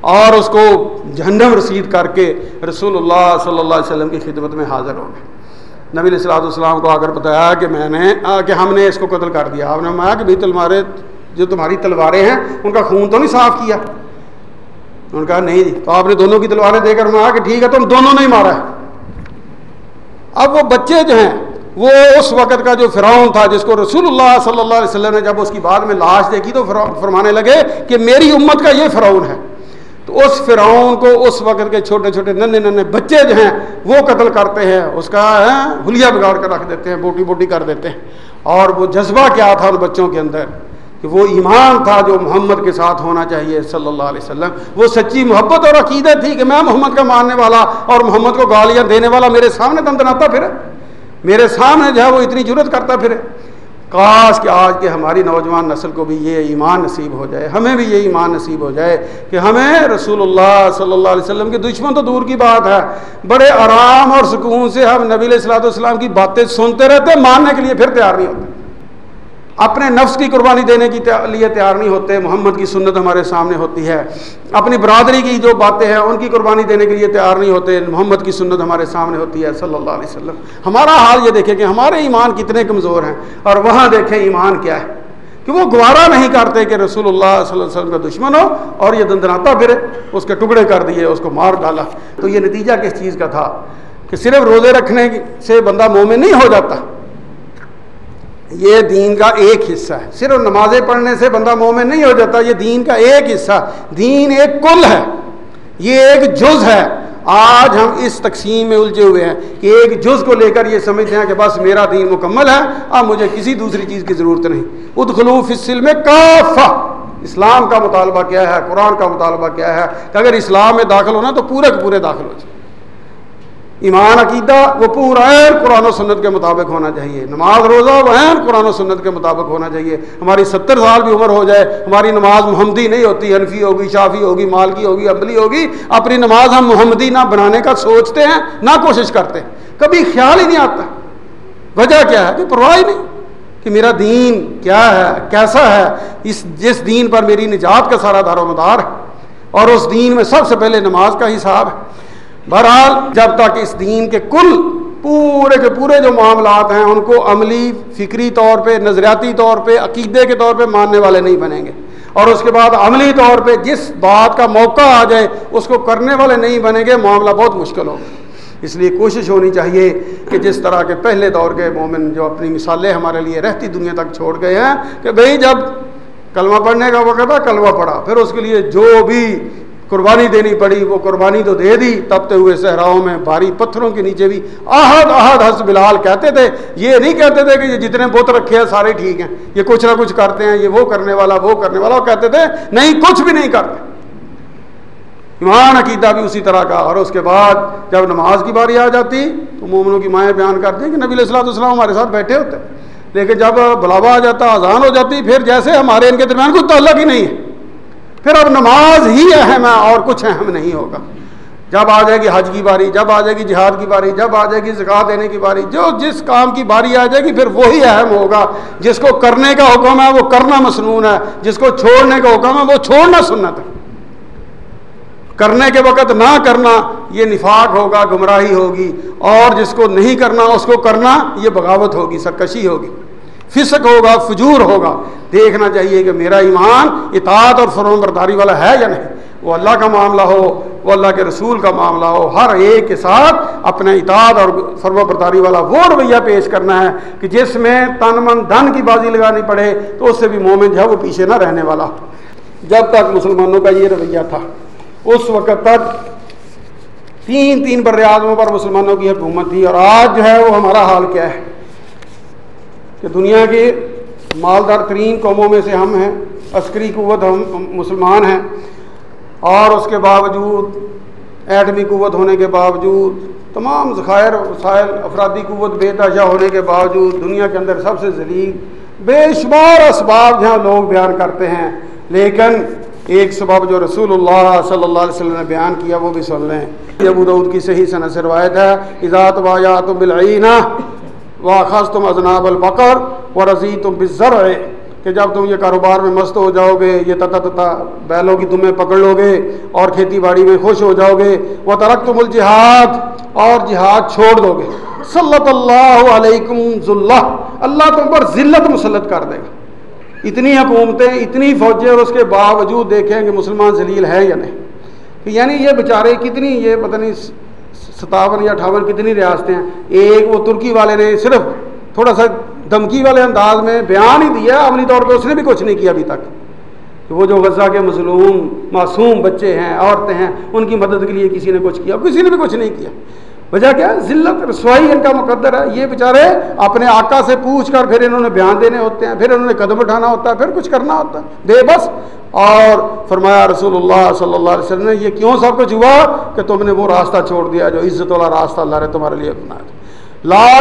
اور اس کو جہنم رسید کر کے رسول اللہ صلی اللہ علیہ وسلم کی خدمت میں حاضر ہو گئے۔ نبی علیہ السلام والسلام کو آ کر بتایا کہ میں نے کہ ہم نے اس کو قتل کر دیا۔ آپ نے کہ بھائی تلمارے جو تمہاری تلواریں ہیں، ان کا خون تو نہیں صاف کیا۔ انہوں نے کہا، نہیں جی۔ تو آپ نے دونوں کی تلواریں دے کر کہا کہ ٹھیک ہے، تم دونوں نہیں مارا ہے۔ اب وہ بچے جو ہیں، وہ اس وقت کا جو فرعون تھا، جس کو رسول اللہ صلی اللہ علیہ وسلم نے جب اس کی بعد میں لاش دیکھی تو فرمانے لگے کہ میری امت کا یہ فرعون ہے۔ تو اس فرعون کو اس وقت کے چھوٹے چھوٹے ننے ننے بچے جو ہیں وہ قتل کرتے ہیں۔ اس کا حلیہ بگاڑ کر رکھ دیتے ہیں، بوٹی بوٹی کر دیتے ہیں۔ اور وہ جذبہ کیا تھا ان بچوں کے اندر کہ وہ ایمان تھا جو محمد کے ساتھ ہونا چاہیے صلی اللہ علیہ وسلم۔ وہ سچی محبت اور عقیدت تھی کہ میں محمد کا ماننے والا اور محمد کو گالیاں دینے والا میرے سامنے دندناتا پھر میرے سامنے جو ہے وہ اتنی جرت کرتا پھر کاش کہ آج کے ہماری نوجوان نسل کو بھی یہ ایمان نصیب ہو جائے، ہمیں بھی یہ ایمان نصیب ہو جائے کہ ہمیں رسول اللہ صلی اللہ علیہ وسلم کے دشمن تو دور کی بات ہے۔ بڑے آرام اور سکون سے ہم نبی علیہ السلاۃ والسلام کی باتیں سنتے رہتے ماننے کے لیے پھر تیار نہیں ہوتے۔ اپنے نفس کی قربانی دینے کے لیے تیار نہیں ہوتے، محمد کی سنت ہمارے سامنے ہوتی ہے۔ اپنی برادری کی جو باتیں ہیں، ان کی قربانی دینے کے لیے تیار نہیں ہوتے، محمد کی سنت ہمارے سامنے ہوتی ہے صلی اللہ علیہ وسلم۔ ہمارا حال یہ دیکھیں کہ ہمارے ایمان کتنے کمزور ہیں، اور وہاں دیکھیں ایمان کیا ہے۔ کہ وہ گوارا نہیں کرتے کہ رسول اللہ صلی اللہ علیہ وسلم کا دشمن ہو اور یہ دندناتا پھرے، اس کے ٹکڑے کر دیے، اس کو مار ڈالا۔ تو یہ نتیجہ کس چیز کا تھا؟ کہ صرف روزے رکھنے سے بندہ مومن نہیں ہو جاتا۔ یہ دین کا ایک حصہ ہے۔ صرف نمازیں پڑھنے سے بندہ مومن نہیں ہو جاتا، یہ دین کا ایک حصہ دین ایک کل ہے۔ یہ ایک جز ہے۔ آج ہم اس تقسیم میں الجھے ہوئے ہیں کہ ایک جز کو لے کر یہ سمجھتے ہیں کہ بس میرا دین مکمل ہے، اب مجھے کسی دوسری چیز کی ضرورت نہیں۔ ادخلوف السلم کافہ۔ اسلام کا مطالبہ کیا ہے؟ قرآن کا مطالبہ کیا ہے؟ کہ اگر اسلام میں داخل ہونا تو پورے کے پورے داخل ہو جائے ایمان عقیدہ وہ پورا قرآن و سنت کے مطابق ہونا چاہیے۔ نماز روزہ وہ قرآن و سنت کے مطابق ہونا چاہیے۔ ہماری ستر سال بھی عمر ہو جائے، ہماری نماز محمدی نہیں ہوتی، حنفی ہوگی، شافی ہوگی، مالکی ہوگی عملی ہوگی، اپنی نماز ہم محمدی نہ بنانے کا سوچتے ہیں، نہ کوشش کرتے ہیں۔ کبھی خیال ہی نہیں آتا۔ وجہ کیا ہے؟ کہ پرواہ ہی نہیں کہ میرا دین کیا ہے، کیسا ہے؟ اس، جس دین پر میری نجات کا سارا دار و مدار ہے اور اس دین میں سب سے پہلے نماز کا حساب ہے۔ بہرحال جب تک اس دین کے کل پورے کے پورے جو معاملات ہیں ان کو عملی فکری طور پہ، نظریاتی طور پہ، عقیدے کے طور پہ ماننے والے نہیں بنیں گے۔ اور اس کے بعد عملی طور پہ جس بات کا موقع آ جائے، اس کو کرنے والے نہیں بنیں گے، معاملہ بہت مشکل ہوگا۔ اس لیے کوشش ہونی چاہیے کہ جس طرح کے پہلے دور کے مومن جو اپنی مثالیں ہمارے لیے رہتی دنیا تک چھوڑ گئے ہیں کہ بھئی جب کلمہ پڑھنے کا وقت تھا کلمہ پڑھا۔ پھر اس کے لیے جو بھی قربانی دینی پڑی، وہ قربانی تو دے دی تبتے ہوئے صحراؤں میں، بھاری پتھروں کے نیچے بھی۔ آہد آہد حس بلال کہتے تھے، یہ نہیں کہتے تھے کہ یہ جتنے بت رکھے ہیں، سارے ٹھیک ہیں۔ یہ کچھ نہ کچھ کرتے ہیں، یہ وہ کرنے والا، وہ کرنے والا۔ وہ کہتے تھے، نہیں، کچھ بھی نہیں کرتے۔ ایمان، عقیدہ بھی اسی طرح کا۔ اور اس کے بعد جب نماز کی باری آ جاتی، تو مومنوں کی مائیں بیان کرتے ہیں کہ نبی علیہ السلام ہمارے ساتھ بیٹھے ہوتے۔ لیکن جب بلاوا آ جاتا، اذان ہو جاتی، پھر جیسے ہمارے ان کے درمیان کوئی تعلق ہی نہیں ہے۔ پھر اب نماز ہی اہم ہے اور کچھ اہم نہیں ہوگا۔ جب آ جائے گی حج کی باری، جب آ جائے گی جہاد کی باری، جب آ جائے گی زکات دینے کی باری، جو جس کام کی باری آ جائے گی پھر وہی اہم ہوگا۔ جس کو کرنے کا حکم ہے وہ کرنا مصنون ہے، جس کو چھوڑنے کا حکم ہے وہ چھوڑنا سنت ہے۔ کرنے کے وقت نہ کرنا یہ نفاق ہوگا، گمراہی ہوگی، اور جس کو نہیں کرنا اس کو کرنا یہ بغاوت ہوگی، سرکشی ہوگی۔ فسق ہوگا، فجور ہوگا۔ دیکھنا چاہیے کہ میرا ایمان اطاعت اور فرم برداری والا ہے یا نہیں۔ وہ اللہ کا معاملہ ہو، وہ اللہ کے رسول کا معاملہ ہو، ہر ایک کے ساتھ اپنے اطاعت اور فرم برداری والا وہ رویہ پیش کرنا ہے کہ جس میں تن من دھن کی بازی لگانی پڑے تو اس سے بھی مومن جو ہے وہ پیچھے نہ رہنے والا۔ جب تک مسلمانوں کا یہ رویہ تھا، اس وقت تک تین تین بر اعظموں پر مسلمانوں کی حکومت تھی اور آج جو ہے وہ ہمارا حال کیا ہے۔ کہ دنیا کی مالدار ترین قوموں میں سے ہم ہیں، عسکری قوت ہم، مسلمان ہیں۔ اور اس کے باوجود، ایٹمی قوت ہونے کے باوجود، تمام ذخائر، وسائل، افرادی قوت بے تاشا ہونے کے باوجود دنیا کے اندر سب سے ذلیل، بے شمار اسباب جہاں لوگ بیان کرتے ہیں۔ لیکن ایک سبب جو رسول اللہ صلی اللہ علیہ وسلم نے بیان کیا، وہ بھی سن لیں۔ ابو دعود کی صحیح صنعت روایت ہے اذات واجات بالعینہ واخذ تم ازناب البقر و رضی تم بزر کہ جب تم یہ کاروبار میں مست ہو جاؤ گے، یہ تتا تتا بیلوں کی تمہیں پکڑ لو گے اور کھیتی باڑی میں خوش ہو جاؤ گے وہ ترک تم الجہاد اور جہاد چھوڑ دو گے۔ صلی اللہ علیکم ذلہ اللہ تم پر ذلت مسلط کر دے گا۔ اتنی حکومتیں، اتنی فوجیں اور اس کے باوجود دیکھیں کہ مسلمان ذلیل ہیں یا نہیں۔ یعنی یہ بیچارے کتنی یہ پتہ نہیں ستاون یا اٹھاون کتنی ریاستیں ہیں؟ ایک وہ ترکی والے نے صرف تھوڑا سا دھمکی والے انداز میں بیان ہی دیا، عملی طور پہ اس نے بھی کچھ نہیں کیا ابھی تک۔ کہ وہ جو غزہ کے مظلوم، معصوم بچے ہیں، عورتیں ہیں، ان کی مدد کے لیے کسی نے کچھ کیا، کسی نے بھی کچھ نہیں کیا۔ وجہ کیا ہے؟ ذلت رسوائی ان کا مقدر ہے۔ یہ بیچارے اپنے آقا سے پوچھ کر پھر انہوں نے بیان دینے ہوتے ہیں، پھر انہوں نے قدم اٹھانا ہوتا ہے، پھر کچھ کرنا ہوتا ہے۔ دے بس۔ اور فرمایا رسول اللہ صلی اللہ علیہ وسلم نے، یہ کیوں سب کچھ ہوا کہ تم نے وہ راستہ چھوڑ دیا جو عزت والا راستہ اللہ نے تمہارے لیے بنایا لا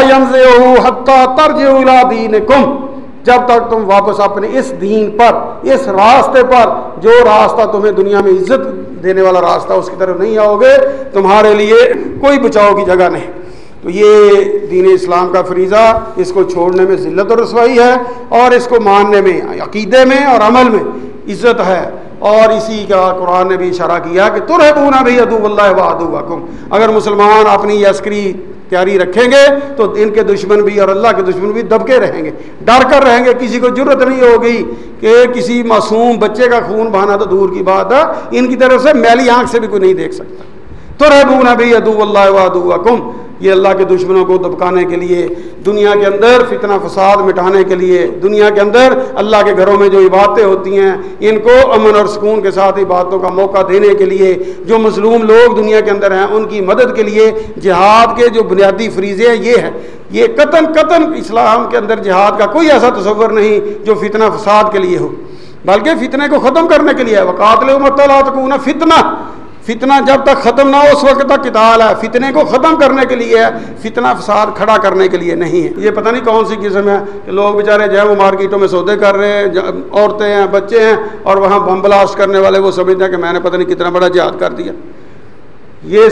حتیٰ ترج دین کم جب تک تم واپس اپنے اس دین پر، اس راستے پر، جو راستہ تمہیں دنیا میں عزت دینے والا راستہ اس کی طرف نہیں آؤ گے، تمہارے لیے کوئی بچاؤ کی جگہ نہیں۔ تو یہ دین اسلام کا فریضہ، اس کو چھوڑنے میں ذلت و رسوائی ہے اور اس کو ماننے میں، عقیدے میں اور عمل میں عزت ہے۔ اور اسی کا قرآن نے بھی اشارہ کیا کہ تر ہے بھی ادو اللہ و ادو اگر مسلمان اپنی عسکری تیاری رکھیں گے تو ان کے دشمن بھی اور اللہ کے دشمن بھی دبکے رہیں گے۔ ڈر کر رہیں گے، کسی کو ضرورت نہیں ہوگی کہ کسی معصوم بچے کا خون بہانا تو دور کی بات ہے۔ ان کی طرف سے میلی آنکھ سے بھی کوئی نہیں دیکھ سکتا۔ تو رہبون بھی ادو اللہ ودو کم یہ اللہ کے دشمنوں کو دبکانے کے لیے، دنیا کے اندر فتنہ فساد مٹانے کے لیے، دنیا کے اندر اللہ کے گھروں میں جو عبادتیں ہوتی ہیں، ان کو امن اور سکون کے ساتھ عبادتوں کا موقع دینے کے لیے، جو مظلوم لوگ دنیا کے اندر ہیں، ان کی مدد کے لیے جہاد کے جو بنیادی فریضے ہیں، یہ ہیں۔ یہ قطن قطن اسلام کے اندر جہاد کا کوئی ایسا تصور نہیں جو فتنہ فساد کے لیے ہو، بلکہ فتنے کو ختم کرنے کے لیے ہے۔ وقات مطلع فتنہ فتنہ جب تک ختم نہ ہو، اس وقت تک کتال ہے۔ فتنے کو ختم کرنے کے لیے ہے فتنہ فساد کھڑا کرنے کے لیے نہیں ہے۔ یہ پتہ نہیں کون سی قسم ہے کہ لوگ بیچارے جو ہے وہ مارکیٹوں میں سودے کر رہے ہیں عورتیں ہیں، بچے ہیں، اور وہاں بم بلاسٹ کرنے والے وہ سمجھتے ہیں کہ میں نے پتہ نہیں کتنا بڑا جہاد کر دیا۔ یہ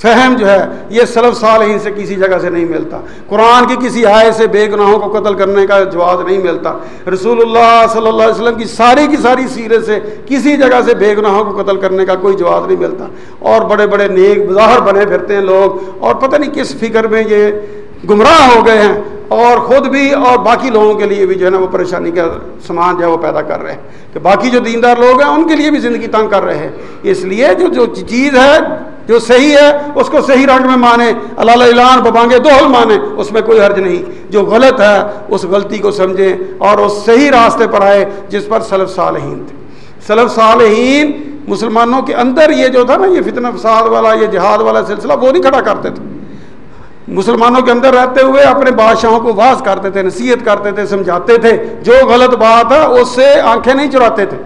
فہم جو ہے، یہ سلف سال ہی سے کسی جگہ سے نہیں ملتا۔ قرآن کی کسی آئے سے بے گناہوں کو قتل کرنے کا جواز نہیں ملتا۔ رسول اللہ صلی اللہ علیہ وسلم کی ساری کی ساری سیرت سے کسی جگہ سے بے گناہوں کو قتل کرنے کا کوئی جواز نہیں ملتا۔ اور بڑے بڑے نیک بظاہر بنے پھرتے ہیں لوگ۔ اور پتہ نہیں کس فکر میں یہ گمراہ ہو گئے ہیں اور خود بھی اور باقی لوگوں کے لیے بھی جو ہے نا وہ پریشانی کا سامان جو ہے وہ پیدا کر رہے ہیں کہ باقی جو دیندار لوگ ہیں ان کے لیے بھی زندگی تنگ کر رہے ہیں۔ اس لیے جو جو چیز ہے، جو صحیح ہے، اس کو صحیح رنگ میں مانے اللہ اعلان ببانگے دو حل مانے اس میں کوئی حرج نہیں۔ جو غلط ہے، اس غلطی کو سمجھیں اور اس صحیح راستے پر آئے جس پر سلف صالحین تھے۔ سلف صالحین مسلمانوں کے اندر یہ جو تھا نا، یہ فتنہ فساد والا، یہ جہاد والا سلسلہ وہ نہیں کھڑا کرتے تھے۔ مسلمانوں کے اندر رہتے ہوئے اپنے بادشاہوں کو واز کرتے تھے، نصیحت کرتے تھے، سمجھاتے تھے۔ جو غلط بات ہے اس سے آنکھیں نہیں چراتے تھے۔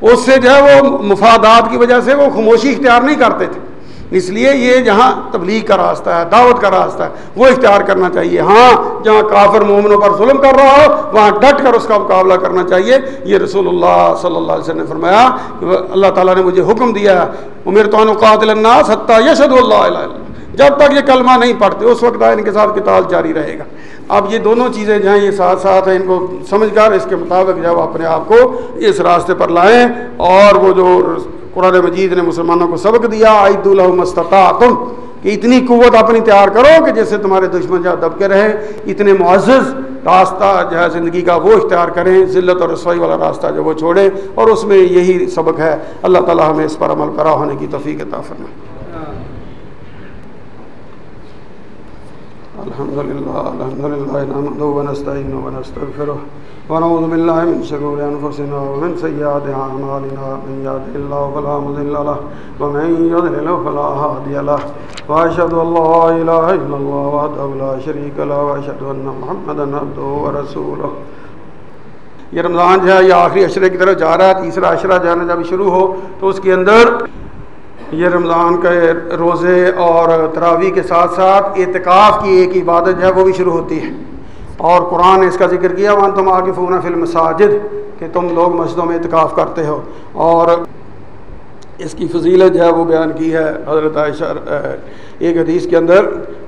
اس سے جو ہے وہ مفادات کی وجہ سے وہ خاموشی اختیار نہیں کرتے تھے۔ اس لیے یہ جہاں تبلیغ کا راستہ ہے، دعوت کا راستہ ہے، وہ اختیار کرنا چاہیے۔ ہاں جہاں کافر مومنوں پر ظلم کر رہا ہو، وہاں ڈٹ کر اس کا مقابلہ کرنا چاہیے۔ یہ رسول اللہ صلی اللہ علیہ وسلم نے فرمایا کہ اللہ تعالیٰ نے مجھے حکم دیا ہے عمر تو قاتل الناس حتیٰ یشد اللہ علیہ جب تک یہ کلمہ نہیں پڑھتے، اس وقت ان کے ساتھ کتاب جاری رہے گا۔ اب یہ دونوں چیزیں جہاں یہ ساتھ ساتھ ہیں، ان کو سمجھ کر اس کے مطابق جب اپنے آپ کو اس راستے پر لائیں اور وہ جو قرآن مجید نے مسلمانوں کو سبق دیا عید الحمستہ تم کہ اتنی قوت اپنی تیار کرو کہ جیسے تمہارے دشمن جہاں دب کے رہے اتنے معزز راستہ جو ہے زندگی کا وہ اختیار کریں، ذلت اور رسوائی والا راستہ جو وہ چھوڑیں۔ اور اس میں یہی سبق ہے۔ اللہ تعالیٰ ہمیں اس پر عمل کرا ہونے کی توفیق تافر میں الحمد لله الحمد لله نحمده ونستعينه ونستغفره ونعوذ بالله من شرور انفسنا ومن سيئات اعمالنا، من يهده الله فلا مضل له، ومن يضلل فلا هادي له، واشهد ان لا اله الا الله وحده لا شريك له، واشهد ان محمدا عبده ورسوله۔ یہ رمضان جو ہے، یہ آخری اشرے کی طرف جا رہا ہے، تیسرا اشرہ جو ہے جب شروع ہو، تو اس کے اندر یہ رمضان کے روزے اور تراویح کے ساتھ ساتھ اعتکاف کی ایک عبادت جو ہے وہ بھی شروع ہوتی ہے۔ اور قرآن نے اس کا ذکر کیا وہاں تم آگے فون فلم ساجد کہ تم لوگ مسجدوں میں اعتکاف کرتے ہو۔ اور اس کی فضیلت جو ہے وہ بیان کی ہے حضرت عائشہ ایک حدیث کے اندر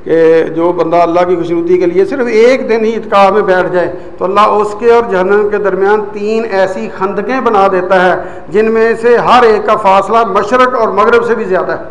کہ جو بندہ اللہ کی خوشنودی کے لیے صرف ایک دن ہی اتکاہ میں بیٹھ جائے تو اللہ اس کے اور جہنم کے درمیان تین ایسی خندقیں بنا دیتا ہے جن میں سے ہر ایک کا فاصلہ مشرق اور مغرب سے بھی زیادہ ہے۔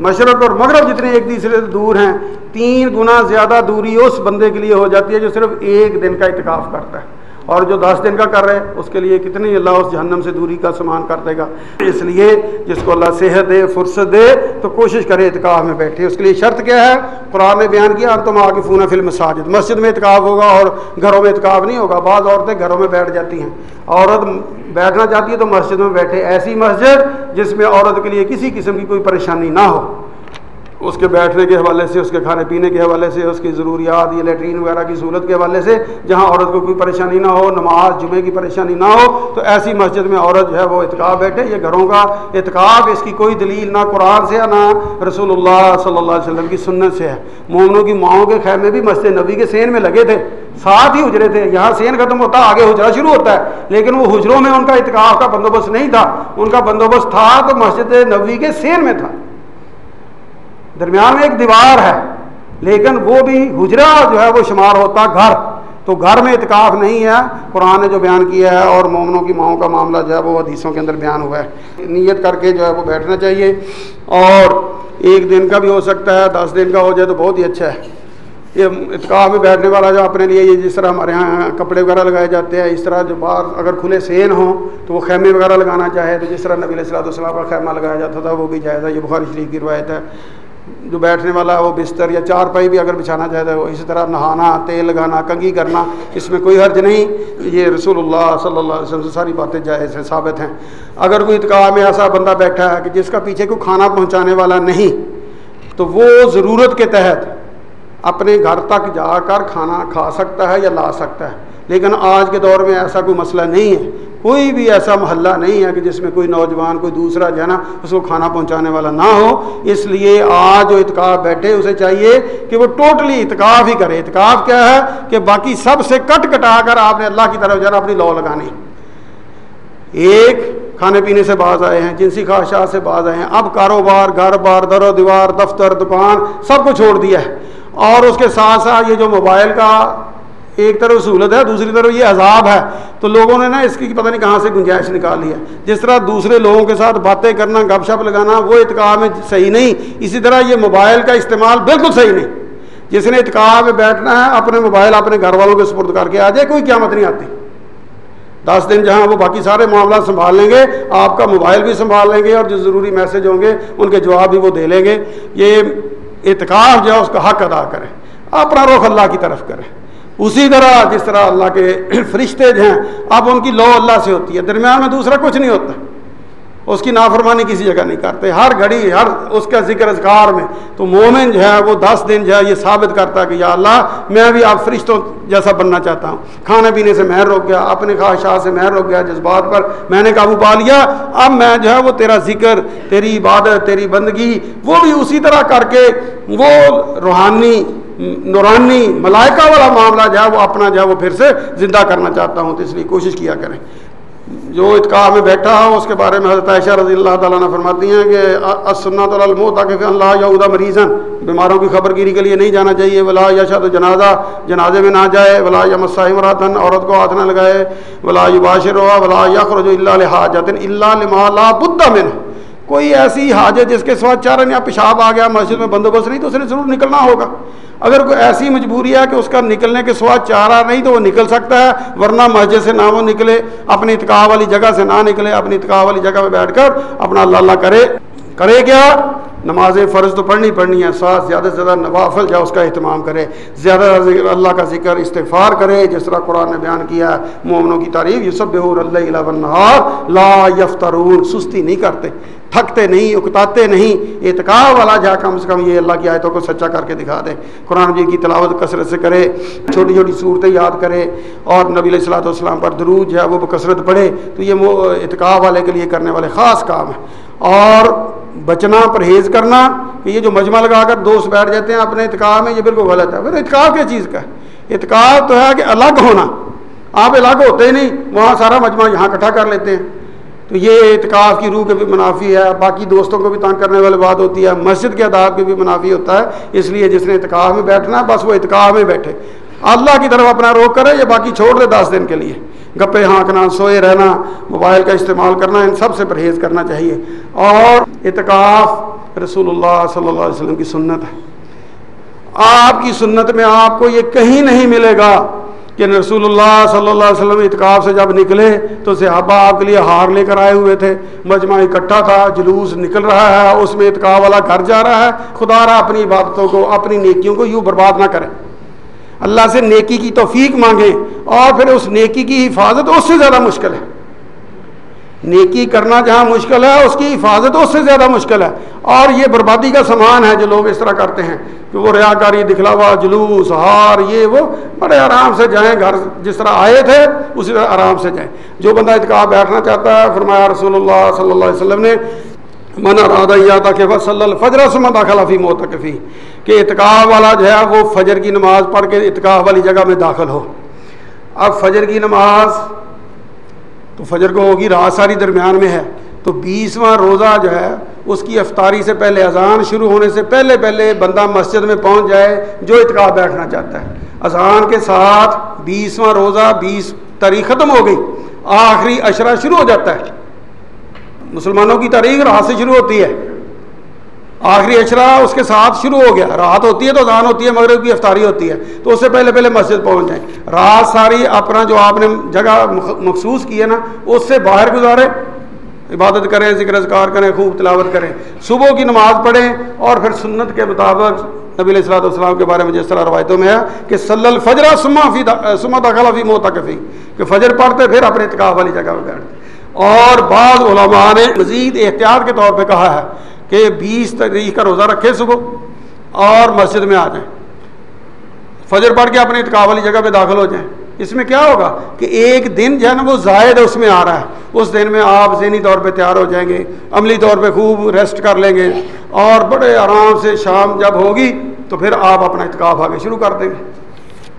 مشرق اور مغرب جتنے ایک دوسرے سے دور ہیں، تین گنا زیادہ دوری اس بندے کے لیے ہو جاتی ہے جو صرف ایک دن کا اتکاف کرتا ہے۔ اور جو دس دن کا کر رہے اس کے لیے کتنی اللہ اس جہنم سے دوری کا سامان کر دے گا۔ اس لیے جس کو اللہ صحت دے، فرصت دے، تو کوشش کرے اتکاف میں بیٹھے۔ اس کے لیے شرط کیا ہے؟ قرآن نے بیان کیا تم آ کے فون فلم مساجد مسجد میں اتکاف ہوگا اور گھروں میں اتکاف نہیں ہوگا۔ بعض عورتیں گھروں میں بیٹھ جاتی ہیں۔ عورت بیٹھنا چاہتی ہے تو مسجد میں بیٹھے۔ ایسی مسجد جس میں عورت کے لیے کسی قسم کی کوئی پریشانی نہ ہو۔ اس کے بیٹھنے کے حوالے سے، اس کے کھانے پینے کے حوالے سے، اس کی ضروریات یا لیٹرین وغیرہ کی سہولت کے حوالے سے، جہاں عورت کو کوئی پریشانی نہ ہو، نماز، جمعے کی پریشانی نہ ہو، تو ایسی مسجد میں عورت جو ہے وہ اتکاب بیٹھے، یہ گھروں کا اتکاب اس کی کوئی دلیل نہ قرآن سے نہ رسول اللہ صلی اللہ علیہ وسلم کی سنت سے ہے۔ مومنوں کی ماؤں کے خیمے بھی مسجد نبی کے سین میں لگے تھے، ساتھ ہی حجرے تھے۔ یہاں سین ختم ہوتا، آگے حجرا شروع ہوتا ہے۔ لیکن وہ حجروں میں ان کا اتکاف کا بندوبست نہیں تھا۔ ان کا بندوبست تھا تو مسجد نبی کے سین میں تھا۔ درمیان میں ایک دیوار ہے، لیکن وہ بھی حجرا جو ہے وہ شمار ہوتا گھر۔ تو گھر میں اتکاف نہیں ہے، قرآن نے جو بیان کیا ہے اور مومنوں کی ماؤں کا معاملہ جو ہے وہ حدیثوں کے اندر بیان ہوا ہے۔ نیت کر کے جو ہے وہ بیٹھنا چاہیے۔ اور ایک دن کا بھی ہو سکتا ہے، دس دن کا ہو جائے تو بہت ہی اچھا ہے۔ یہ اتکاف میں بیٹھنے والا جو اپنے لیے یہ جس طرح ہمارے یہاں کپڑے وغیرہ لگائے جاتے ہیں، اس طرح جو باہر اگر کھلے سین ہوں تو وہ خیمے وغیرہ لگانا چاہے تو جس طرح نبی علیہ السلام السلام کا خیمہ لگایا جاتا تھا وہ بھی جائز ہے، یہ بخاری شریف کی روایت ہے۔ جو بیٹھنے والا ہے وہ بستر یا چار پائی بھی اگر بچھانا چاہتا ہے وہ اسی طرح نہانا، تیل لگانا کنگھی کرنا، اس میں کوئی حرج نہیں۔ یہ رسول اللہ صلی اللہ علیہ وسلم سے ساری باتیں جائز ہیں، ثابت ہیں۔ اگر کوئی اتقاء میں ایسا بندہ بیٹھا ہے کہ جس کا پیچھے کوئی کھانا پہنچانے والا نہیں، تو وہ ضرورت کے تحت اپنے گھر تک جا کر کھانا کھا سکتا ہے یا لا سکتا ہے۔ لیکن آج کے دور میں ایسا کوئی مسئلہ نہیں ہے۔ کوئی بھی ایسا محلہ نہیں ہے کہ جس میں کوئی نوجوان، کوئی دوسرا جو ہے نا، اس کو کھانا پہنچانے والا نہ ہو۔ اس لیے آج جو اتکاف بیٹھے، اسے چاہیے کہ وہ ٹوٹلی اتکاف ہی کرے۔ اتکاف کیا ہے کہ باقی سب سے کٹ کٹا کر آپ نے اللہ کی طرف جو ہے اپنی لو لگانی۔ ایک کھانے پینے سے باز آئے ہیں، جنسی خواہشات سے باز آئے ہیں۔ اب کاروبار، گھر بار، در و دیوار، دفتر، دکان، سب کو چھوڑ دیا ہے۔ اور اس کے ساتھ ساتھ یہ جو موبائل کا ایک طرف سہولت ہے، دوسری طرف یہ عذاب ہے۔ تو لوگوں نے نا اس کی پتہ نہیں کہاں سے گنجائش نکالی ہے۔ جس طرح دوسرے لوگوں کے ساتھ باتیں کرنا، گپ شپ لگانا، وہ اتقاع میں صحیح نہیں۔ اسی طرح یہ موبائل کا استعمال بالکل صحیح نہیں۔ جس نے اتقاع میں بیٹھنا ہے، اپنے موبائل اپنے گھر والوں کے سپرد کر کے آ جائے، کوئی قیامت نہیں آتی۔ دس دن جہاں وہ باقی سارے معاملات سنبھال لیں گے، آپ کا موبائل بھی سنبھال لیں گے اور جو ضروری میسج ہوں گے، ان کے جواب بھی وہ دے لیں گے۔ یہ اعتکاف جو ہے، اس کا حق ادا کریں اپنا رخ اللہ کی طرف کریں اسی طرح جس طرح اللہ کے فرشتے ہیں، اب ان کی لو اللہ سے ہوتی ہے۔ درمیان میں دوسرا کچھ نہیں ہوتا۔ اس کی نافرمانی کسی جگہ نہیں کرتے۔ ہر گھڑی، ہر اس کا ذکر اذکار میں تو مومن جو ہے، وہ دس دن جو ہے، یہ ثابت کرتا ہے کہ یا اللہ، میں بھی آپ فرشتوں جیسا بننا چاہتا ہوں۔ کھانے پینے سے مہر روک گیا، اپنے خواہشات سے مہر روک گیا، جذبات پر میں نے قابو پا لیا، اب میں جو ہے، وہ تیرا ذکر، تیری عبادت، تیری بندگی، وہ بھی اسی طرح کر کے وہ روحانی نورانی ملائکہ والا معاملہ جو ہے وہ اپنا جو ہے وہ پھر سے زندہ کرنا چاہتا ہوں، تو اس لیے کوشش کیا کریں۔ جو اتقاء میں بیٹھا ہو، اس کے بارے میں حضرت عائشہ رضی اللہ تعالیٰ نے فرماتی ہیں کہ سنت الموت تاکہ اللہ یہودا مریضن بیماروں کی خبر گیری کے لیے نہیں جانا چاہیے۔ ولا یا شاد جنازہ، جنازے میں نہ جائے۔ ولا یا مساحم راتن عورت کو ہاتھ نہ لگائے۔ ولا یباشر ہوا ولا یخرج اللہ لحاجت اللہ لما لا بد من کوئی ایسی حاجت جس کے سوا چارن یا پیشاب آ گیا مسجد میں بندوبست نہیں تو اس نے ضرور نکلنا ہوگا۔ اگر کوئی ایسی مجبوری ہے کہ اس کا نکلنے کے سوا چارہ نہیں تو وہ نکل سکتا ہے ورنہ مسجد سے نہ وہ نکلے اپنی اتقاء والی جگہ سے نہ نکلے اپنی اتقاء والی جگہ پہ بیٹھ کر اپنا اللہ اللہ کرے۔ کرے کیا؟ نماز فرض تو پڑھنی پڑھنی ہے ساتھ زیادہ سے زیادہ نوافل جا اس کا اہتمام کرے۔ زیادہ ذکر اللہ کا ذکر استغفار کرے جس طرح قرآن نے بیان کیا ہے مومنوں کی تعریف یہ سب اللہ لا یفترون سستی نہیں کرتے۔ تھکتے نہیں، اکتاتے نہیں اعتکاب والا جا کم سے کم یہ اللہ کی آیتوں کو سچا کر کے دکھا دے۔ قرآن جی کی تلاوت کثرت سے کرے، چھوٹی چھوٹی صورتیں یاد کرے اور نبی علیہ السلاۃ والسلام پر دروج جو ہے وہ کثرت پڑھے۔ تو یہ اعتکاب والے کے لیے کرنے والے خاص کام ہیں۔ اور بچنا، پرہیز کرنا کہ یہ جو مجمع لگا کر دوست بیٹھ جاتے ہیں اپنے اتقاب میں، یہ بالکل غلط ہے۔ پھر اتقاب کیا چیز کا ہے اتقاب تو ہے کہ الگ ہونا۔ آپ الگ ہوتے ہی نہیں، وہاں سارا مجمع یہاں اکٹھا کر لیتے ہیں۔ تو یہ اعتکاف کی روح کے بھی منافی ہے، باقی دوستوں کو بھی تنگ کرنے والی بات ہوتی ہے، مسجد کے آداب کے بھی منافی ہوتا ہے، اس لیے جس نے اعتکاف میں بیٹھنا ہے، بس وہ اعتکاف میں بیٹھے۔ اللہ کی طرف اپنا روک کرے یا باقی چھوڑ دے دس دن کے لیے۔ گپے ہانکنا، سوئے رہنا، موبائل کا استعمال کرنا، ان سب سے پرہیز کرنا چاہیے۔ اور اعتکاف رسول اللہ صلی اللہ علیہ وسلم کی سنت ہے۔ آپ کی سنت میں آپ کو یہ کہیں نہیں ملے گا۔ کہ رسول اللہ صلی اللہ علیہ وسلم اتقاف سے جب نکلے تو صحابہ آپ کے لیے ہار لے کر آئے ہوئے تھے۔ مجمع اکٹھا تھا، جلوس نکل رہا ہے، اس میں اتقاف والا گھر جا رہا ہے۔ خدا رہا اپنی عبادتوں کو، اپنی نیکیوں کو یوں برباد نہ کرے۔ اللہ سے نیکی کی توفیق مانگیں اور پھر اس نیکی کی حفاظت اس سے زیادہ مشکل ہے۔ نیکی کرنا جہاں مشکل ہے، اس کی حفاظت اس سے زیادہ مشکل ہے۔ اور یہ بربادی کا سامان ہے جو لوگ اس طرح کرتے ہیں کہ وہ ریا کاری دکھلاوا، جلوس، ہار، یہ وہ بڑے آرام سے جائیں گھر، جس طرح آئے تھے، اسی طرح آرام سے جائیں۔ جو بندہ اتقاء بیٹھنا چاہتا ہے، فرمایا رسول اللہ صلی اللہ علیہ وسلم نے، من ارادہ تھا کہ صلی الفجر سما داخلہ فی موتقفی. کہ اتقاء والا جو ہے، وہ فجر کی نماز پڑھ کے اتقاء والی جگہ میں داخل ہو۔ اب فجر کی نماز تو فجر کو ہوگی، رات ساری درمیان میں ہے۔ تو بیسواں روزہ جو ہے، اس کی افطاری سے پہلے اذان شروع ہونے سے پہلے پہلے بندہ مسجد میں پہنچ جائے، جو اتقاع بیٹھنا چاہتا ہے۔ اذان کے ساتھ بیسواں روزہ، بیس تاریخ ختم ہو گئی۔ آخری اشرہ شروع ہو جاتا ہے۔ مسلمانوں کی تاریخ رات سے شروع ہوتی ہے۔ آخری اشرا اس کے ساتھ شروع ہو گیا۔ رات ہوتی ہے تو اذان ہوتی ہے، مغرب کی افطاری ہوتی ہے۔ تو اس سے پہلے پہلے مسجد پہنچ جائیں۔ رات ساری اپنا جو آپ نے جگہ مخصوص کی ہے نا، اس سے باہر گزارے عبادت کریں، ذکر اذکار کریں، خوب تلاوت کریں۔ صبح کی نماز پڑھیں اور پھر سنت کے مطابق نبی علیہ السلاۃ والسلام کے بارے میں جس طرح روایتوں میں ہے کہ صلی الفجرا سما فی سما داخلہ فی موتقفی کہ فجر پڑھتے پھر اپنے اتقاف والی جگہ پہ بیٹھتے۔ اور بعض علماء نے مزید احتیاط کے طور پہ کہا ہے کہ بیس تاریخ کا روزہ رکھے صبح اور مسجد میں آ جائیں۔ فجر پڑھ کے اپنے اتقاء والی جگہ پہ داخل ہو جائیں۔ اس میں کیا ہوگا کہ ایک دن جو ہے نا وہ زائد اس میں آ رہا ہے۔ اس دن میں آپ ذہنی طور پہ تیار ہو جائیں گے، عملی طور پہ خوب ریسٹ کر لیں گے اور بڑے آرام سے شام جب ہوگی تو پھر آپ اپنا اتقاف آگے شروع کر دیں گے۔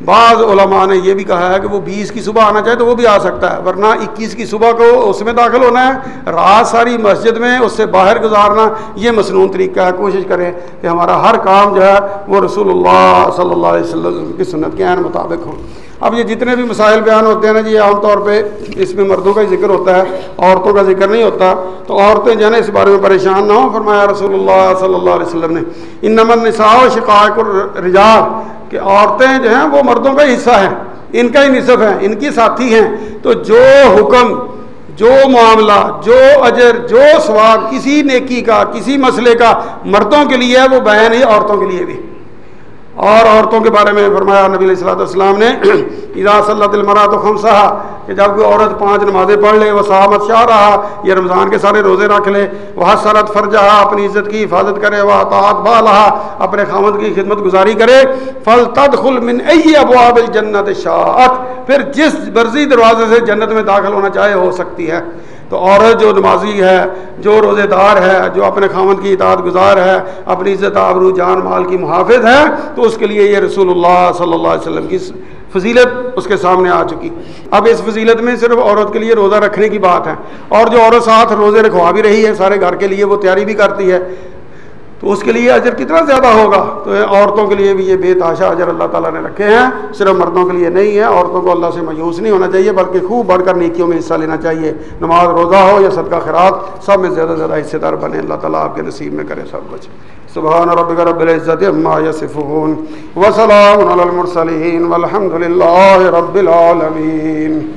بعض علماء نے یہ بھی کہا ہے کہ وہ بیس کی صبح آنا چاہے تو وہ بھی آ سکتا ہے، ورنہ اکیس کی صبح کو اس میں داخل ہونا ہے، رات ساری مسجد میں اس سے باہر گزارنا، یہ مصنون طریقہ ہے۔ کوشش کریں کہ ہمارا ہر کام جو ہے وہ رسول اللہ صلی اللہ علیہ وسلم کی سنت کے عین مطابق ہو۔ اب یہ جتنے بھی مسائل بیان ہوتے ہیں نا جی عام طور پہ اس میں مردوں کا ہی ذکر ہوتا ہے، عورتوں کا ذکر نہیں ہوتا۔ تو عورتیں جو ہے نا، اس بارے میں پریشان نہ ہوں، فرمایا رسول اللہ صلی اللہ علیہ وسلم نے ان نمن نساء و شقائق الرجال۔ کہ عورتیں جو ہیں وہ مردوں کا حصہ ہیں، ان کا ہی نصف ہے ان کی ساتھی ہیں۔ تو جو حکم، جو معاملہ، جو اجر، جو ثواب کسی نیکی کا، کسی مسئلے کا مردوں کے لیے ہے، وہ بہن ہی عورتوں کے لیے بھی۔ اور عورتوں کے بارے میں فرمایا نبی علیہ السلّۃ السلام نے ادا صلی المرات و خمسہ کہ جب کوئی عورت پانچ نمازیں پڑھ لے، وہ صحابت شاہ رہا، یہ رمضان کے سارے روزے رکھ لے، وہ سرت فرجہ اپنی عزت کی حفاظت کرے، وہ اطاعت با رہا اپنے خامد کی خدمت گزاری کرے۔ فل تدخل من ای ابواب الجنت شاعت پھر جس برضی دروازے سے جنت میں داخل ہونا چاہے، ہو سکتی ہے۔ تو عورت جو نمازی ہے، جو روزے دار ہے، جو اپنے خامد کی اطاعت گزار ہے، اپنی عزت، آبرو، جان، مال کی محافظ ہے، تو اس کے لیے یہ رسول اللہ صلی اللہ علیہ وسلم کی فضیلت اس کے سامنے آ چکی۔ اب اس فضیلت میں صرف عورت کے لیے روزہ رکھنے کی بات ہے۔ اور جو عورت ساتھ روزے رکھوا بھی رہی ہے سارے گھر کے لیے وہ تیاری بھی کرتی ہے۔ تو اس کے لیے اجر کتنا زیادہ ہوگا؟ تو عورتوں کے لیے بھی یہ بے تاشا اجر اللہ تعالیٰ نے رکھے ہیں۔ صرف مردوں کے لیے نہیں ہے۔ عورتوں کو اللہ سے مایوس نہیں ہونا چاہیے، بلکہ خوب بڑھ کر نیکیوں میں حصہ لینا چاہیے۔ نماز روزہ ہو یا صدقہ خیرات، سب میں زیادہ سے زیادہ حصے دار بنے۔ اللہ تعالیٰ آپ کے نصیب میں کرے سب کچھ۔ سبحان ربك رب العزة عما يصفون وسلام على المرسلين والحمد لله رب العالمين